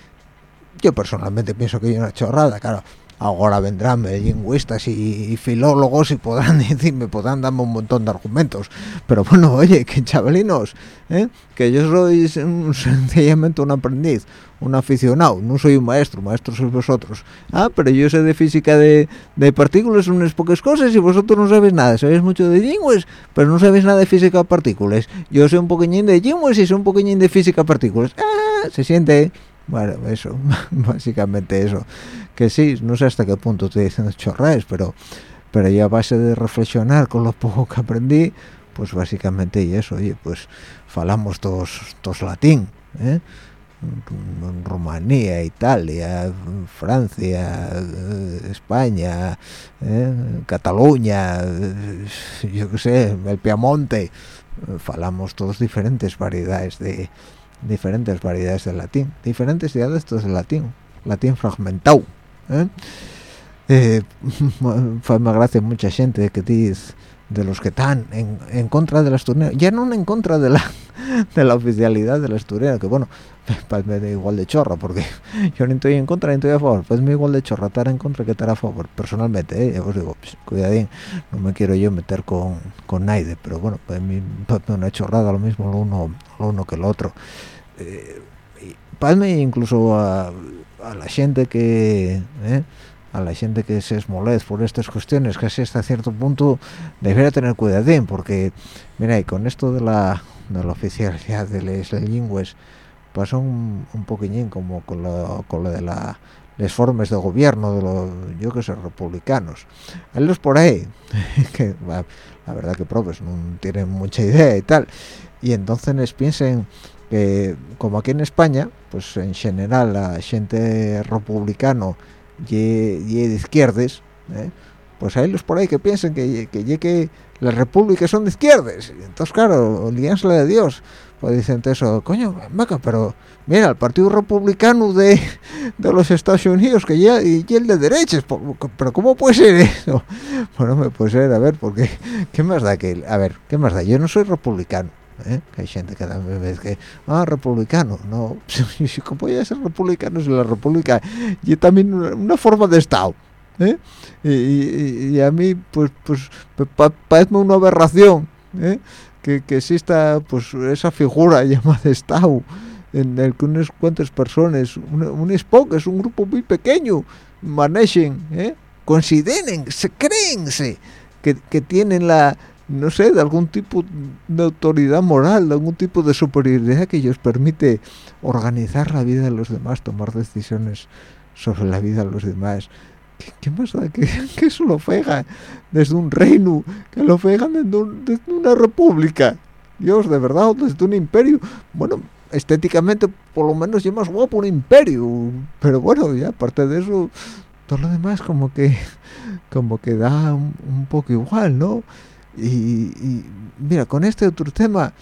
yo personalmente pienso que hay una chorrada claro ahora vendrán lingüistas y, y filólogos y podrán decirme podrán darme un montón de argumentos. Pero bueno oye que chavalinos ¿eh? que yo soy sencillamente un aprendiz un aficionado no soy un maestro maestro sois vosotros. Ah pero yo sé de física de, de partículas unas pocas cosas y vosotros no sabéis nada. Sabéis mucho de lenguas pero no sabéis nada de física de partículas. Yo sé un poquillín de lenguas y sé un poquillín de física de partículas. Ah se siente bueno eso básicamente eso. Que sí no sé hasta qué punto estoy diciendo chorraes pero pero ya a base de reflexionar con lo poco que aprendí pues básicamente y eso oye pues falamos todos todos latín ¿eh? Rumanía, Italia, Francia, España, eh, Cataluña, yo qué sé, el Piamonte, falamos todos diferentes variedades de diferentes variedades de latín, diferentes dialectos de latín, latín fragmentado. ¿eh? Eh, más gracia mucha gente que dice de los que están en, en contra del asturiano ya no en contra de la de la oficialidad del asturiano que bueno pues me da igual de chorra porque yo ni estoy en contra ni estoy a favor pues me igual de chorra estar en contra que estar a favor personalmente ¿eh? os digo pues, cuidadín no me quiero yo meter con con nadie pero bueno pues mí pues, me una chorrada lo mismo lo uno lo uno que lo otro eh, pues, incluso a, a, la gente que ¿eh? a la gente que se esmolez por estas cuestiones casi hasta cierto punto debería tener cuidadín porque mira y con esto de la de la oficialidad de las lenguas pasó un, un poquillín como con lo, con lo de la las formas de gobierno de los yo que sé republicanos hay los por ahí que la verdad que probes no tienen mucha idea y tal y entonces piensen que como aquí en España pues en general la gente republicano y, de izquierdas ¿eh? pues hay los por ahí que piensen que, que, que las repúblicas son de izquierdas entonces claro olvídense de Dios. Pues dicen eso coño maca pero mira el partido republicano de, de los Estados Unidos que ya y, el de derechas pero cómo puede ser eso bueno me puede ser a ver porque qué más da que a ver qué más da yo no soy republicano ¿Eh? que hay gente que también ve que ah republicano no cómo puede ser republicano si la república y también una, forma de estado ¿eh? y, y, y, a mí pues pues parece una aberración ¿eh? que, que, exista pues esa figura llamada estado en el que unas cuantas personas un, que es un grupo muy pequeño manejen ¿eh? consideren se creense que, que tienen la no sé, de algún tipo de autoridad moral, de algún tipo de superioridad que ellos permite organizar la vida de los demás, tomar decisiones sobre la vida de los demás. ¿Qué, más da? Que, que, eso lo fega desde un reino, que lo fegan desde, una república. Dios, de verdad, desde un imperio. Bueno, estéticamente por lo menos es más guapo un imperio, pero bueno, ya aparte de eso, todo lo demás como que como que da un, un poco igual, ¿no? Y, mira, con este otro tema,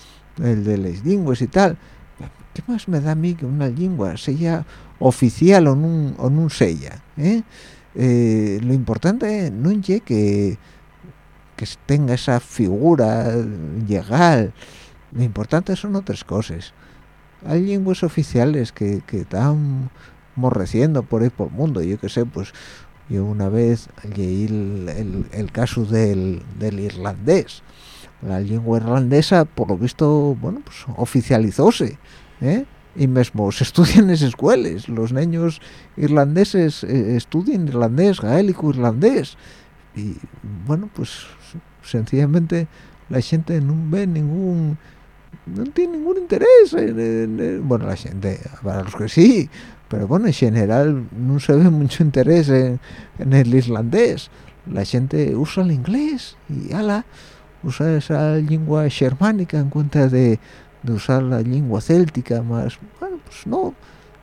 el de las lenguas y tal, ¿qué más me da a mí que una lengua sea oficial o no, o no sea? Eh? Eh, lo importante no es que, que tenga esa figura legal, lo importante son otras cosas. Hay lenguas oficiales que, que están morreciendo por ahí por el mundo, yo que sé, pues yo una vez leí el, caso del, irlandés. La lengua irlandesa por lo visto bueno pues oficializóse ¿eh? y mismo se estudian en escuelas los niños irlandeses eh, estudian irlandés gaélico irlandés. Y bueno pues sencillamente la gente no ve ningún no tiene ningún interés en, bueno la gente para los que sí pero bueno, en general no se ve mucho interés en, el islandés. La gente usa el inglés y ala, usa esa lengua germánica en cuenta de, usar la lengua céltica más. Bueno, pues no.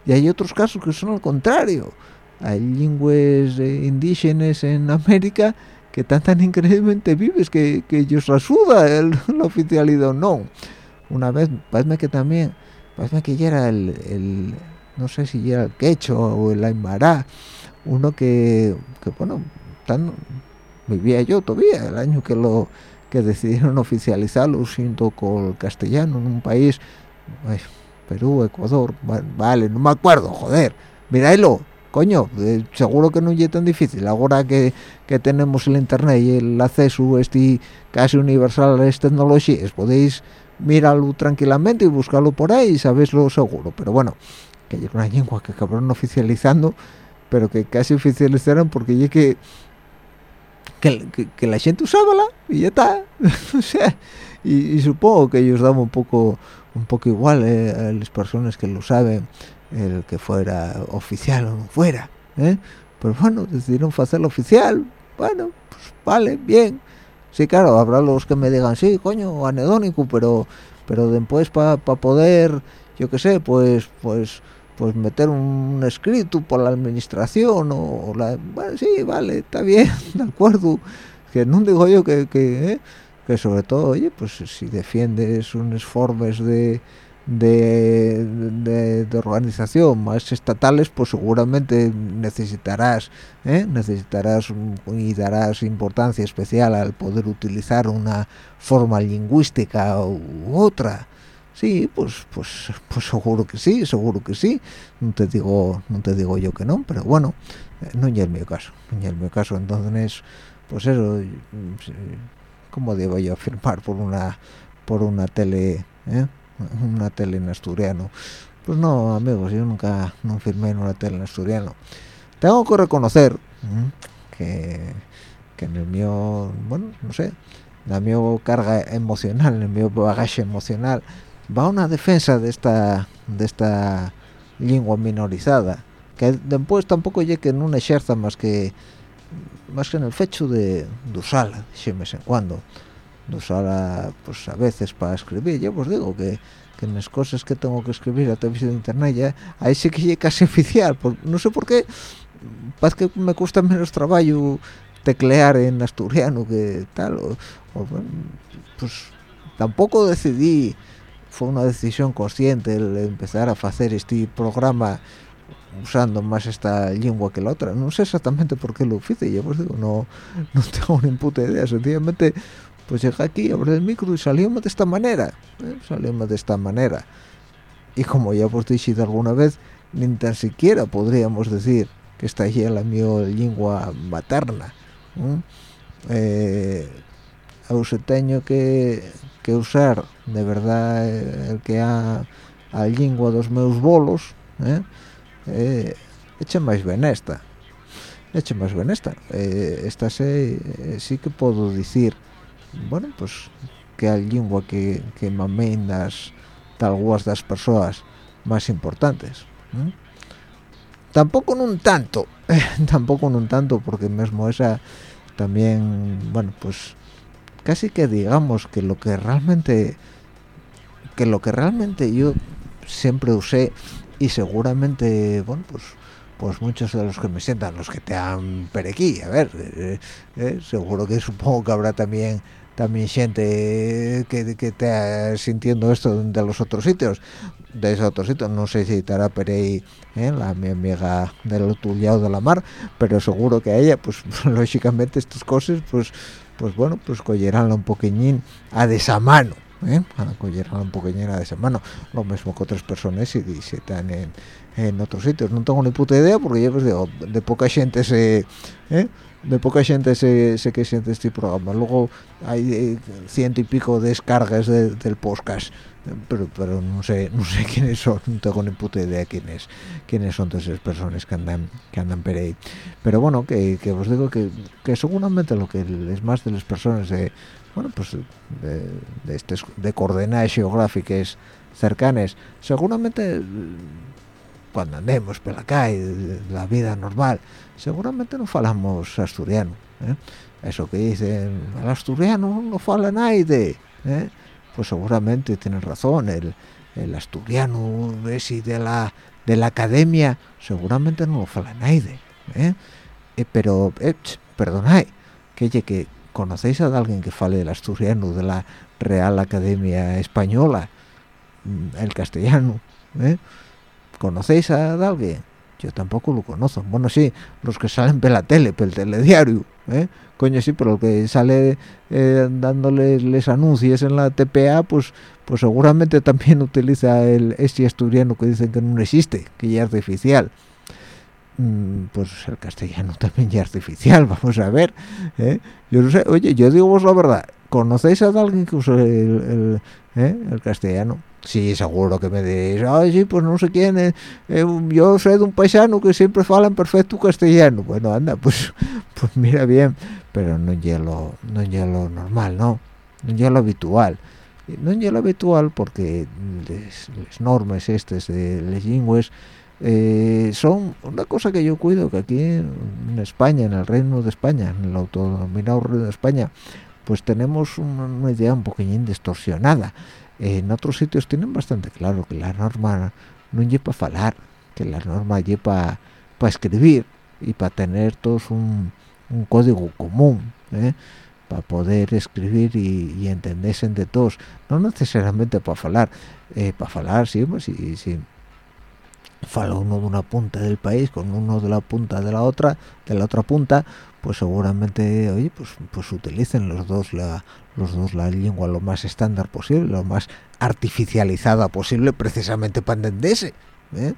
Y hay otros casos que son al contrario. Hay lenguas indígenas en América que están tan increíblemente vives que, que ellos la suda el, la oficialidad no. Una vez, parece que también, parece que ya era el no sé si era el quecho o el aymara, uno que, que bueno, tan, vivía yo todavía, el año que lo que decidieron oficializarlo junto con el castellano en un país, Perú, Ecuador, vale, no me acuerdo, joder, miradlo, coño, eh, seguro que no es tan difícil, ahora que, que, tenemos el internet y el acceso este casi universal a las tecnologías, podéis mirarlo tranquilamente y buscarlo por ahí sabéislo seguro, pero bueno, que hay una lengua que acabaron oficializando pero que casi oficializaron porque ya que que, la gente usaba y ya está. O sea y, supongo que ellos daban un poco un poco igual eh, a las personas que lo saben el que fuera oficial o no fuera ¿eh? pero bueno decidieron hacerlo oficial. Bueno pues vale bien. Sí claro habrá los que me digan sí coño anedónico pero pero después para poder yo qué sé pues pues pues meter un escrito por la administración o, la bueno sí vale está bien de acuerdo que no digo yo que que, ¿eh? que sobre todo oye pues si defiendes unas formas de de, de organización más estatales pues seguramente necesitarás ¿eh? necesitarás y darás importancia especial al poder utilizar una forma lingüística u otra sí pues pues pues seguro que sí seguro que sí. No te digo no te digo yo que no pero bueno eh, no es mi caso no es mi caso. Entonces pues eso cómo debo yo afirmar por una por una tele ¿eh? una tele en asturiano. Pues no amigos yo nunca no firmé en una tele en asturiano. Tengo que reconocer que, que en el mío bueno no sé la mi carga emocional en el mío bagaje emocional va una defensa de esta de esta lengua minorizada que después tampoco llegue que no ejerza más que más que en el fecho de, de usarla de vez en cuando. De usarla pues a veces para escribir. Yo os digo que, que en las cosas que tengo que escribir a través de internet ya ahí sí que llegue casi oficial. No sé por qué parece que me cuesta menos trabajo teclear en asturiano que tal pues tampoco decidí fue una decisión consciente el empezar a hacer este programa usando más esta lengua que la otra. No sé exactamente por qué lo hice yo pues digo no no tengo ni puta idea. Sencillamente pues llegué aquí abrí el micro y salimos de esta manera ¿eh? de esta manera. Y como ya os dije alguna vez ni tan siquiera podríamos decir que esta es la mi lengua materna eh, tengo que, que usar ser de verdad el que ha a lingua dos meus bolos eh, eh, eche máis ben esta eche máis ben esta eh, esta se, eh, sí que podo dicir bueno, pues que a lingua que, que mamein das talguas das persoas máis importantes eh? tampouco nun tanto tampouco nun tanto porque mesmo esa tamén, bueno, pues casi que digamos que lo que realmente que lo que realmente yo siempre usé y seguramente bueno pues pues muchos de los que me sientan los que te han perequí a ver eh, eh, seguro que supongo que habrá también también gente que, que te sintiendo esto de los otros sitios de esos otros sitios no sé si te hará Perey ¿eh? la mi amiga del tullado de la mar pero seguro que a ella pues lógicamente estas cosas pues pues bueno pues collerán un poquillín a desamano ¿eh? a collerán un poquillín a desamano lo mismo que otras personas si, si están en, en otros sitios. No tengo ni puta idea porque yo pues digo de poca gente se ¿eh? de poca gente se, se que siente este programa. Luego hay eh, ciento y pico descargas del podcast. Pero pero no sé no sé quiénes son. No tengo ni puta idea quiénes quiénes son todas esas personas que andan que andan por ahí. Pero bueno que, que os digo que, que seguramente lo que es más de las personas de bueno pues de, de, estes, de coordenadas geográficas cercanas seguramente cuando andemos por la calle la vida normal seguramente no falamos asturiano ¿eh? eso que dicen el asturiano no fala nadie ¿eh? pues seguramente tienen razón el, el asturiano ese de la de la academia seguramente no lo fala nadie ¿eh? Eh, pero eh, perdonad que que conocéis a alguien que fale el asturiano de la Real Academia Española mm, el castellano conocéis a alguien yo tampoco lo conozco. Bueno sí los que salen por la tele por el telediario ¿eh? coño sí pero el que sale eh, dándoles les anuncios en la TPA pues pues seguramente también utiliza el ese asturiano que dicen que no existe que ya es artificial pues el castellano también ya artificial vamos a ver ¿eh? yo no sé oye yo digo vos la verdad conocéis a alguien que usa el, el, el castellano Sí, seguro que me diréis, ay, sí, pues no sé quién, eh, yo soy de un paisano que siempre en perfecto castellano. Bueno, anda, pues pues mira bien, pero no es lo, no lo normal, ¿no? No es lo habitual. No es lo habitual porque las normas estas de las lingües eh, son una cosa que yo cuido, que aquí en España, en el Reino de España, en el autodominado Reino de España, pues tenemos una, idea un poquillín distorsionada en otros sitios tienen bastante claro que la norma no lleva para hablar que la norma lleva para escribir y para tener todos un, código común ¿eh? para poder escribir y, entenderse entre todos no necesariamente para hablar eh, para hablar sí, sí, sí fala uno de una punta del país con uno de la punta de la otra de la otra punta pues seguramente oye pues pues utilicen los dos la los dos la lengua lo más estándar posible lo más artificializada posible precisamente para entenderse ¿eh?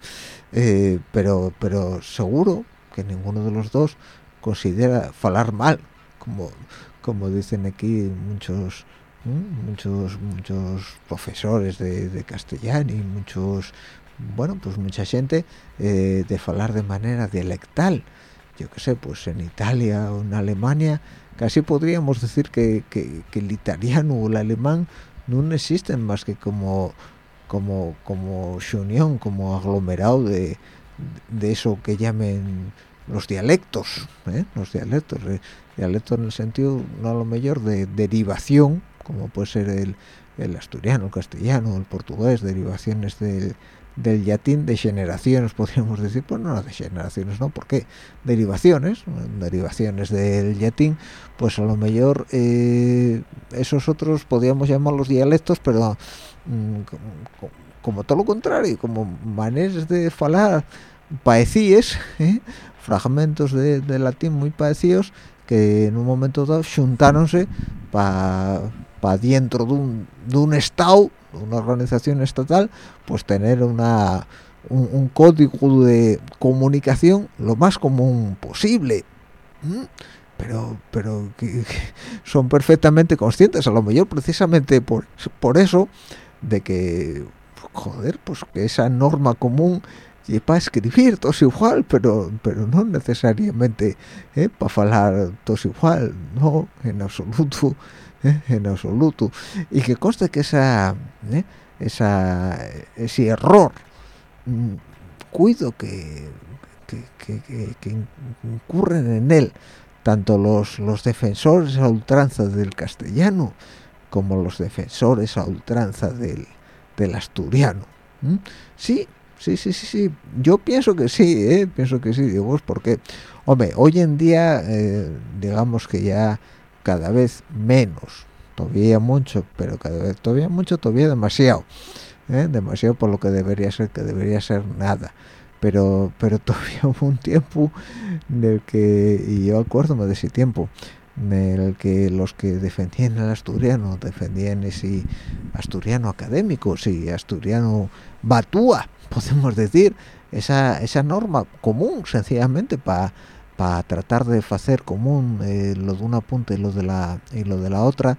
Eh, pero pero seguro que ninguno de los dos considera falar mal como como dicen aquí muchos ¿eh? muchos muchos profesores de, de castellano y muchos bueno pues mucha gente eh, de falar de manera dialectal yo qué sé pues en Italia o en Alemania casi podríamos decir que, que, que el italiano o el alemán no existen más que como como como unión como aglomerado de, de eso que llamen los dialectos ¿eh? los dialectos eh, dialectos en el sentido no a lo mejor de derivación como puede ser el, el asturiano el castellano el portugués derivaciones del del latín de generaciones podríamos decir pues no de generaciones no ¿por qué? derivaciones derivaciones del latín pues a lo mejor eh, esos otros podríamos llamarlos dialectos pero mm, como, todo lo contrario como maneras de falar paecíes ¿eh? fragmentos de, de, latín muy parecidos que en un momento dado juntáronse para pa dentro de un, de un estado una organización estatal pues tener una un, código de comunicación lo más común posible ¿Mm? pero pero que son perfectamente conscientes a lo mejor precisamente por, por eso de que joder pues que esa norma común y para escribir todos igual pero pero no necesariamente ¿eh? para hablar todos igual no en absoluto ¿eh? en absoluto y que conste que esa ¿eh? ese error mmm, cuido que que, que, que, incurren en él tanto los, los defensores a ultranza del castellano como los defensores a ultranza del, del asturiano ¿Mm? sí sí sí sí sí yo pienso que sí ¿eh? pienso que sí digo porque hombre hoy en día eh, digamos que ya cada vez menos todavía mucho pero cada vez todavía mucho todavía demasiado ¿eh? demasiado por lo que debería ser que debería ser nada pero pero todavía hubo un tiempo en el que y yo acuérdome de ese tiempo en el que los que defendían el asturiano defendían ese asturiano académico sí asturiano batúa podemos decir esa esa norma común sencillamente para para tratar de hacer común eh, lo de una punta y lo de la y lo de la otra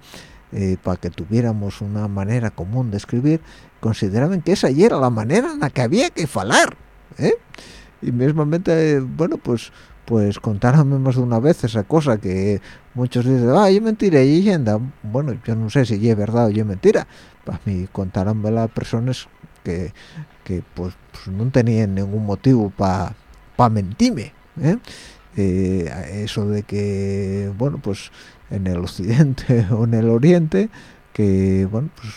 eh, para que tuviéramos una manera común de escribir consideraban que esa era la manera en la que había que falar ¿eh? y mismamente bueno pues pues contaronme más de una vez esa cosa que muchos dicen ah yo mentira y leyenda bueno yo no sé si es verdad o es mentira para mí contaronme las personas que, que pues, pues, no tenían ningún motivo para pa mentirme ¿eh? Eh, eso de que bueno pues en el occidente o en el oriente que bueno pues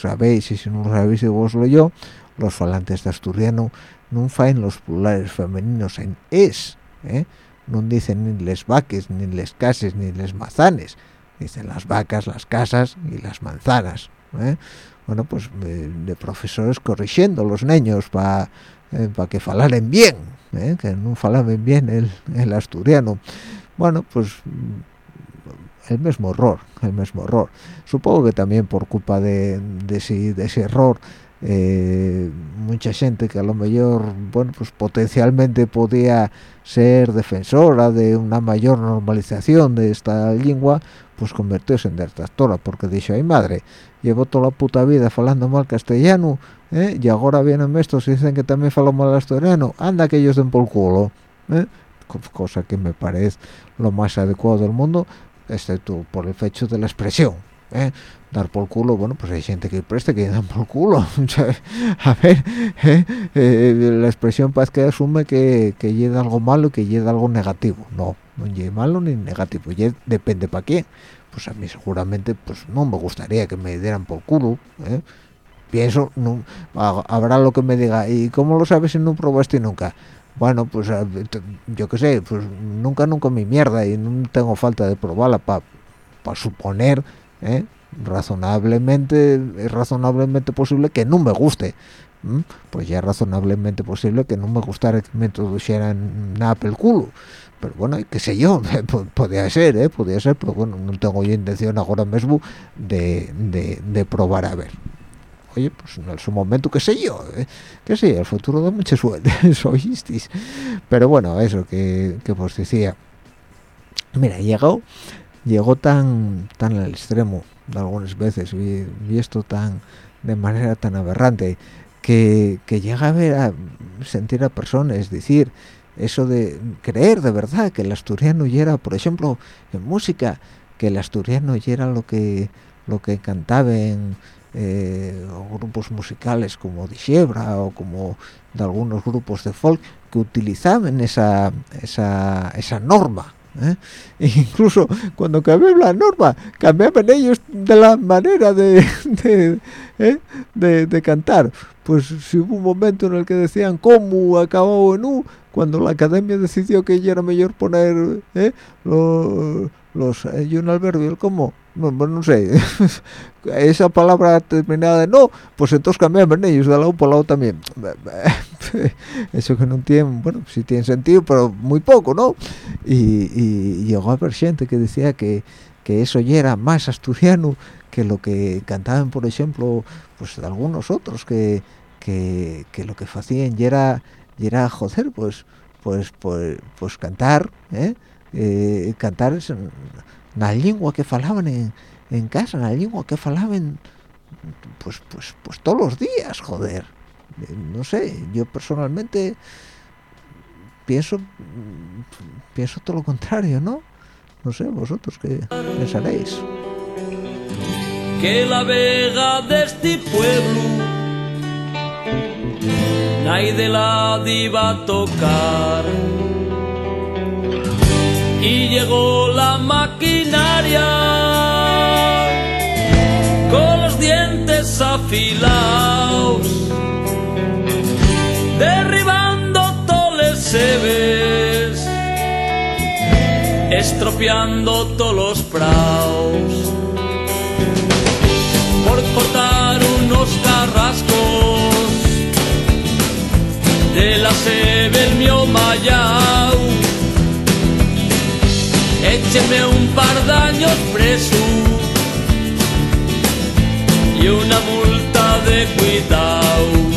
sabéis y si no lo sabéis vos lo yo los falantes de asturiano no faen los plurales femeninos en es ¿eh? no dicen ni les vaques ni les cases ni les manzanes dicen las vacas las casas y las manzanas ¿eh? bueno pues de, de, profesores corrigiendo los niños para eh, para que falaren bien ¿eh? que no falaban bien el, el, asturiano bueno pues el mismo error el mismo error supongo que también por culpa de, de ese error eh, mucha gente que a lo mejor bueno pues potencialmente podía ser defensora de una mayor normalización de esta lengua pues convirtióse en detractora porque dijo ay madre llevo toda la puta vida falando mal castellano ¿eh? y ahora vienen estos y dicen que también falo mal asturiano anda que ellos den por culo ¿eh? cosa que me parece lo más adecuado del mundo excepto por el hecho de la expresión ¿eh? dar por culo bueno pues hay gente que preste que dan por culo. A ver ¿eh? Eh, la expresión paz que asume que, que llega algo malo y que llega algo negativo. No no llega malo ni negativo depende para quién. Pues a mí seguramente pues no me gustaría que me dieran por culo pienso habrá lo que me diga y cómo lo sabes si no probaste nunca bueno pues yo qué sé pues nunca nunca mi mierda y no tengo falta de probarla para pa suponer ¿eh? razonablemente es razonablemente posible que no me guste pues ya es razonablemente posible que no me gustara que me introdujeran nada pel culo pero bueno, qué sé yo, po- podía ser, ¿eh? ser, pero bueno, no tengo yo intención ahora mismo de, de, de probar a ver. Oye, pues en su momento, qué sé yo, ¿eh? qué sé, el futuro da mucha suerte, oísteis. Pero bueno, eso que, que pues decía, mira, llegó, llegó tan, tan al extremo, algunas veces, vi, esto tan, de manera tan aberrante, que, que llega a ver, a sentir a personas decir, eso de creer de verdad que el asturiano ya era, por ejemplo, en música, que el asturiano ya era lo que lo que cantaban eh, grupos musicales como Dixebra o como de algunos grupos de folk que utilizaban esa esa, esa norma ¿eh? Incluso cuando cambiaba la norma cambiaban ellos de la manera ¿eh? de, de cantar pues si hubo un momento en el que decían cómo acabó en U cuando la academia decidió que ya era mejor poner ¿eh? lo- los eh, y un el cómo no, no sé. Esa palabra terminada de no pues entonces cambiaban ellos de lado por lado también. Eso que no tiene bueno sí tiene sentido pero muy poco no y, llegó a haber gente que decía que que eso ya era más asturiano que lo que cantaban por ejemplo pues algunos otros que que, que lo que hacían ya era y era joder pues pues pues pues cantar ¿eh? Eh, cantar es la lengua que falaban en, en casa la lengua que falaban pues pues pues todos los días joder. No sé yo personalmente pienso pienso todo lo contrario no no sé vosotros qué pensaréis. Que la vega de este pueblo nadie la iba a tocar y llegó la maquinaria con los dientes afilados derribando toles sebes estropeando todos los praos por cortar unos carrascos de la sebe el mío écheme un par de años preso y una multa de cuidado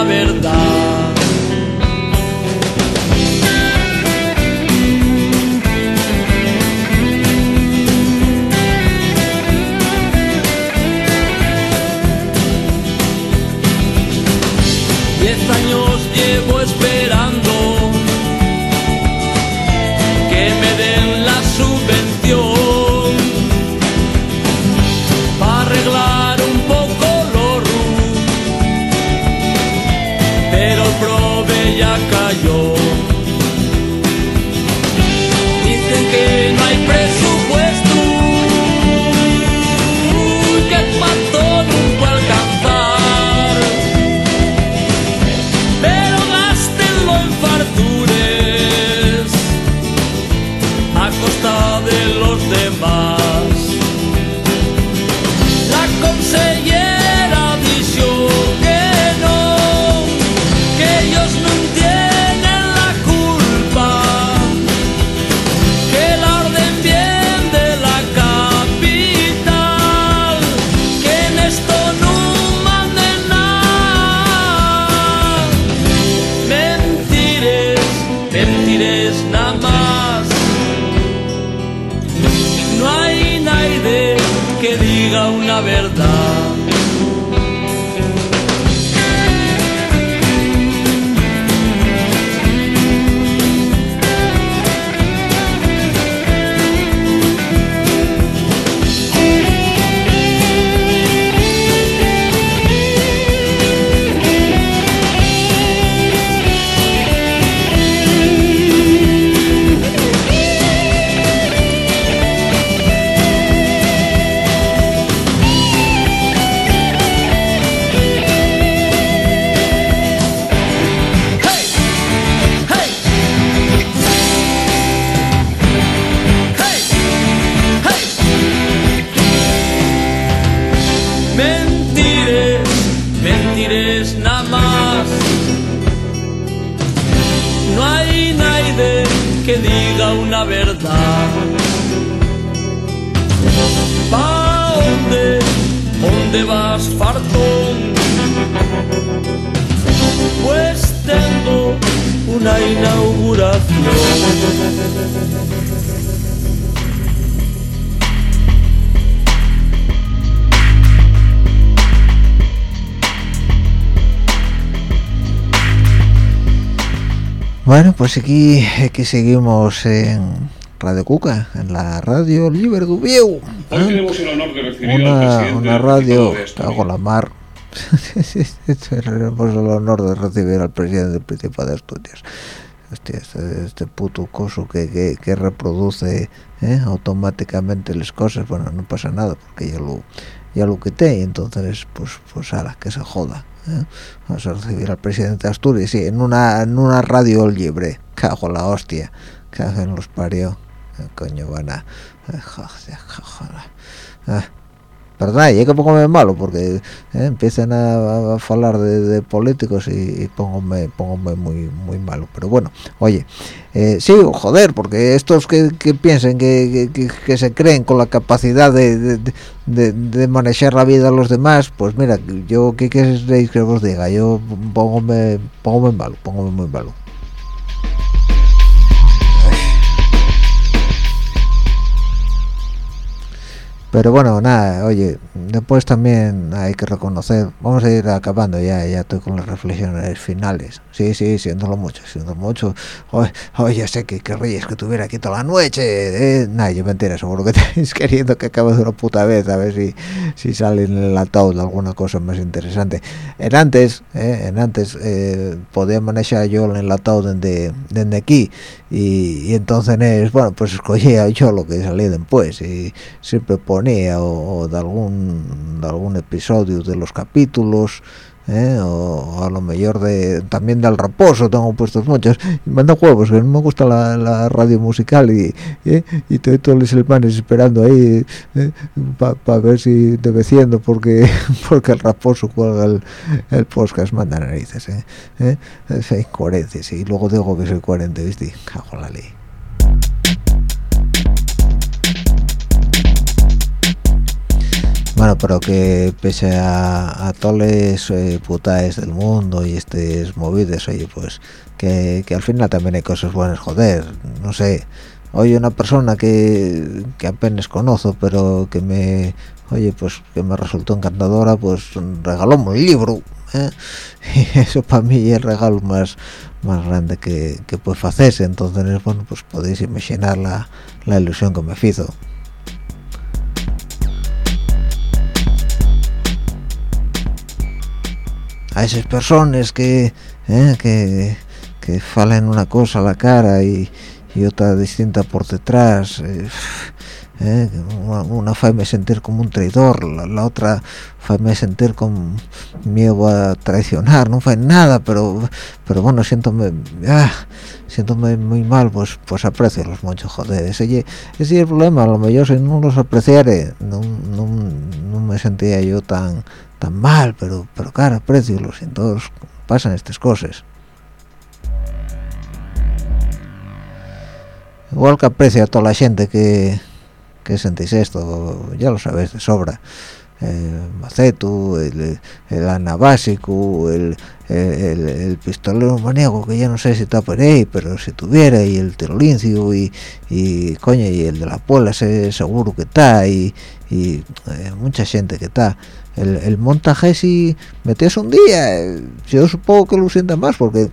una verdad Bueno, pues aquí, aquí seguimos en Radio Cuca, en la radio Libre de Ubieu. Hoy tenemos el honor de recibir al Una, del radio, en la mar. Tenemos el honor de recibir al presidente del Principado de Asturias. Hostia, este, este puto coso que, que, que reproduce ¿eh? automáticamente las cosas, bueno, no pasa nada porque ya lo ya lo quité y entonces pues pues ala, que se joda. ¿Eh? Vamos a recibir al presidente de Asturias, sí, en una en una radio libre. Cago en la hostia. Que hacen los parió. Eh, Coño, van a... eh, joder, Perdón, y es que pongo malo porque eh, empiezan a, hablar de, políticos y, y póngome, muy muy malo. Pero bueno, oye, eh, sí, joder, porque estos que, que piensen que, que- se creen con la capacidad de- de manejar la vida de los demás, pues mira, yo qué queréis que os diga, yo póngome, póngome malo, póngome muy malo. Pero bueno, nada, oye, después también hay que reconocer, vamos a ir acabando ya, ya estoy con las reflexiones finales. Sí, sí, siéndolo mucho, siéndolo mucho. Oye, oye sé que querríais que tuviera aquí toda la noche. Eh. Nada, yo mentira, seguro que estáis queriendo que acabe de una puta vez, a ver si, si sale en el ataúd alguna cosa más interesante. En antes, eh, en antes eh, podía manejar yo el enlatado desde, desde aquí y, y entonces, bueno, pues escogía yo lo que salía después y siempre ponía o, o de algún de algún episodio de los capítulos ¿eh? o, a lo mejor de también del raposo tengo puestos muchos y manda juegos que no me gusta la, la radio musical y ¿eh? y estoy todos los semanas esperando ahí para ver si debeciendo porque porque el raposo cuelga el, el podcast manda narices ¿eh? ¿Eh? Es incoherencias y luego digo que soy coherente viste cago la ley Bueno, pero que pese a, a todos los eh, del mundo y estas movidas, oye, pues que, que al final también hay cosas buenas, joder, no sé. Oye, una persona que, que apenas conozco, pero que me, oye, pues que me resultó encantadora, pues regaló un libro, ¿eh? Y eso para mí es el regalo más, más grande que, que puede hacerse. Entonces, bueno, pues podéis imaginar la, la ilusión que me hizo. A esas personas que eh, que que falen una cosa a la cara y, y otra distinta por detrás eh, eh, una, una faime sentir como un traidor la, la otra faime sentir con miedo a traicionar no fue nada pero pero bueno siéntome ah, siéntome muy mal pues pues aprecio los mucho joder ese ese es el problema a lo mejor si no los apreciare no, no, no me sentía yo tan tan mal pero pero claro aprecios y entonces pasan estas cosas. Igual que aprecio a toda la gente que que sentís esto ya lo sabéis de sobra. Macetu, el, el anabásico, el, el, el pistolero maníaco que ya no sé si está por ahí, pero si tuviera, y el terolincio, y, y coño, y el de la ese seguro que está, y, y eh, mucha gente que está el, el montaje si metes un día eh, yo supongo que lo sienta más porque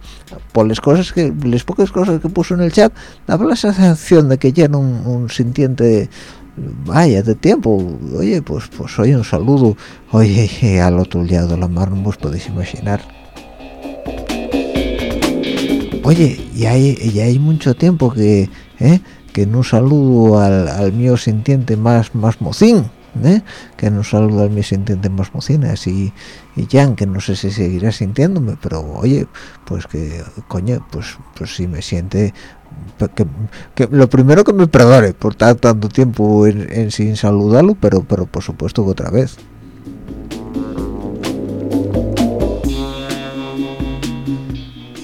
por las cosas que las pocas cosas que puso en el chat daba la sensación de que ya era un, un sintiente vaya de tiempo. Oye pues pues oye un saludo. Oye al otro lado de la mar no os podéis imaginar. Oye y hay hay mucho tiempo que ¿eh? que no saludo al, al mío sintiente más más mocín ¿eh? que no saludo al mío sintiente más mocinas y, y Jan que no sé si seguirá sintiéndome pero oye pues que coño pues pues si me siente que, lo primero que me perdone por estar tanto tiempo en, en sin saludarlo pero pero por supuesto que otra vez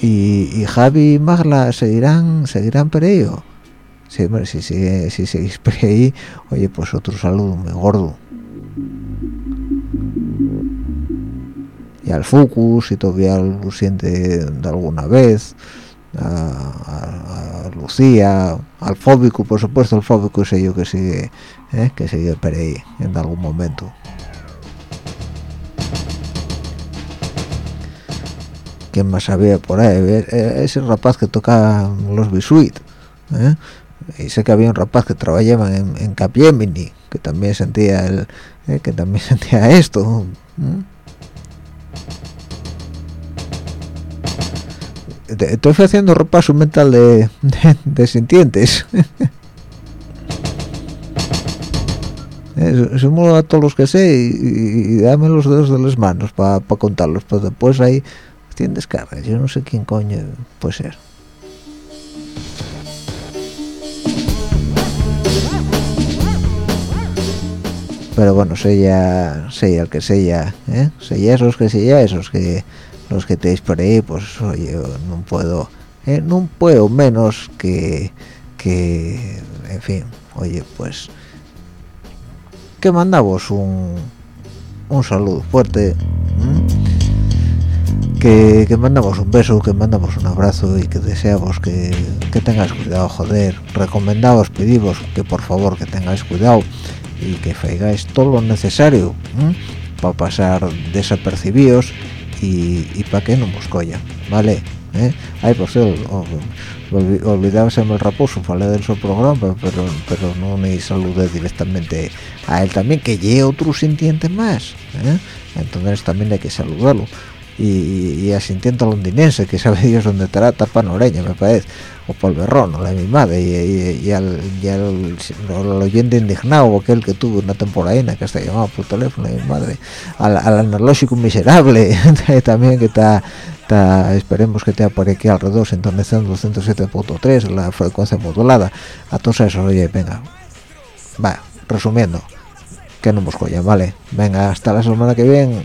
y, y Javi y Magla seguirán seguirán por ello sí, hombre, si, sigue, si seguís por ahí oye pues otro saludo muy gordo y al Focus si todavía lo siente de alguna vez a, Lucía al Fóbico por supuesto el Fóbico es yo que sigue ¿eh? que sigue por ahí en algún momento ¿Quién más había por ahí? Eh, Ese rapaz que toca los bisuit. ¿eh? Y sé que había un rapaz que trabajaba en, en Capgemini, que también sentía el, eh, que también sentía esto. Estoy haciendo repaso mental de, de, de sintientes. Eh, Sumo a todos los que sé y, y- dame los dedos de las manos para contarlos, pero después ahí tienen descargas, yo no sé quién coño puede ser. Pero bueno, sella, sella el que sella, ¿eh? Sella esos que sella esos que los que tenéis por ahí, pues oye, no puedo, ¿eh? no puedo menos que, que, en fin, oye, pues que mandamos un, un saludo fuerte, que, que mandamos un beso, que mandamos un abrazo y que deseamos que, que tengáis cuidado, joder, recomendamos, pedimos que por favor que tengáis cuidado y que faigáis todo lo necesario para pasar desapercibidos y, y para que no nos collan, ¿vale? ¿Eh? Ay, por cierto, olvi- olvidábase el raposo, falé del su programa, pero pero no me saludé directamente a él también, que lleve otro sintiente más, ¿eh? entonces también hay que saludarlo. Y, y londinense, que sabe Dios dónde estará, tapa oreña, me parece, o polverrón, o la mi madre, y, y- y al, y al, al oyente indignado, aquel que tuvo una temporada que está llamado por teléfono, mi madre, al, al analógico miserable, también que está esperemos que te por aquí alrededor sintonizando 107.3 la frecuencia modulada. A todos esos oye venga va resumiendo que no nos collan vale venga hasta la semana que viene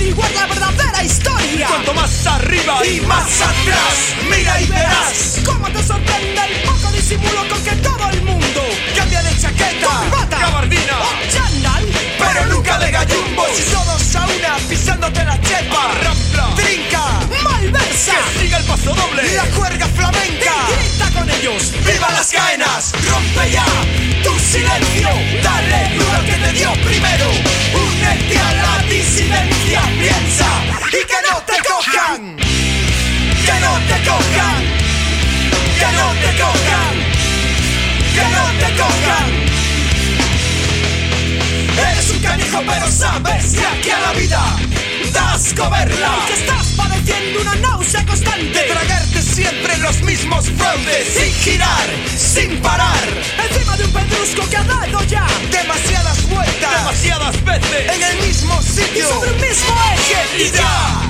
averiguar la verdadera historia. Cuanto más arriba y más atrás mira y verás cómo te sorprende el poco disimulo con que todo el mundo cambia de chaqueta corbata gabardina. o chándal. Pero nunca de gallumbos. Y todos a una pisándote la chepa rampla. trinca malversa. Que siga el paso doble. La cuerda flamenca. Y grita con ellos. Viva las caenas rompe ya tu silencio dale duro que te dio los mismos fraudes sin girar, sin parar. Encima de un pedrusco que ha dado ya demasiadas vueltas. Demasiadas veces. En el mismo sitio. Y sobre el mismo eje. Y ya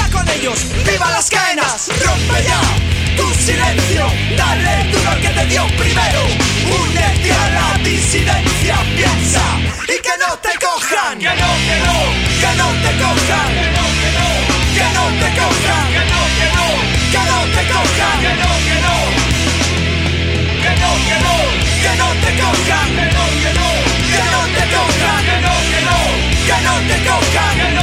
con ellos, viva las cadenas, rompe ya tu silencio, dale duro al que te dio primero, únete a la disidencia, piensa y que no te cojan, que no, que no, que no te cojan, que no, que no, que no te cojan, que no, que no, que no te cojan, que no, que no, que no, que no, que no te cojan, que no, que no, que no te cojan, que no, que no, que no te cojan, que no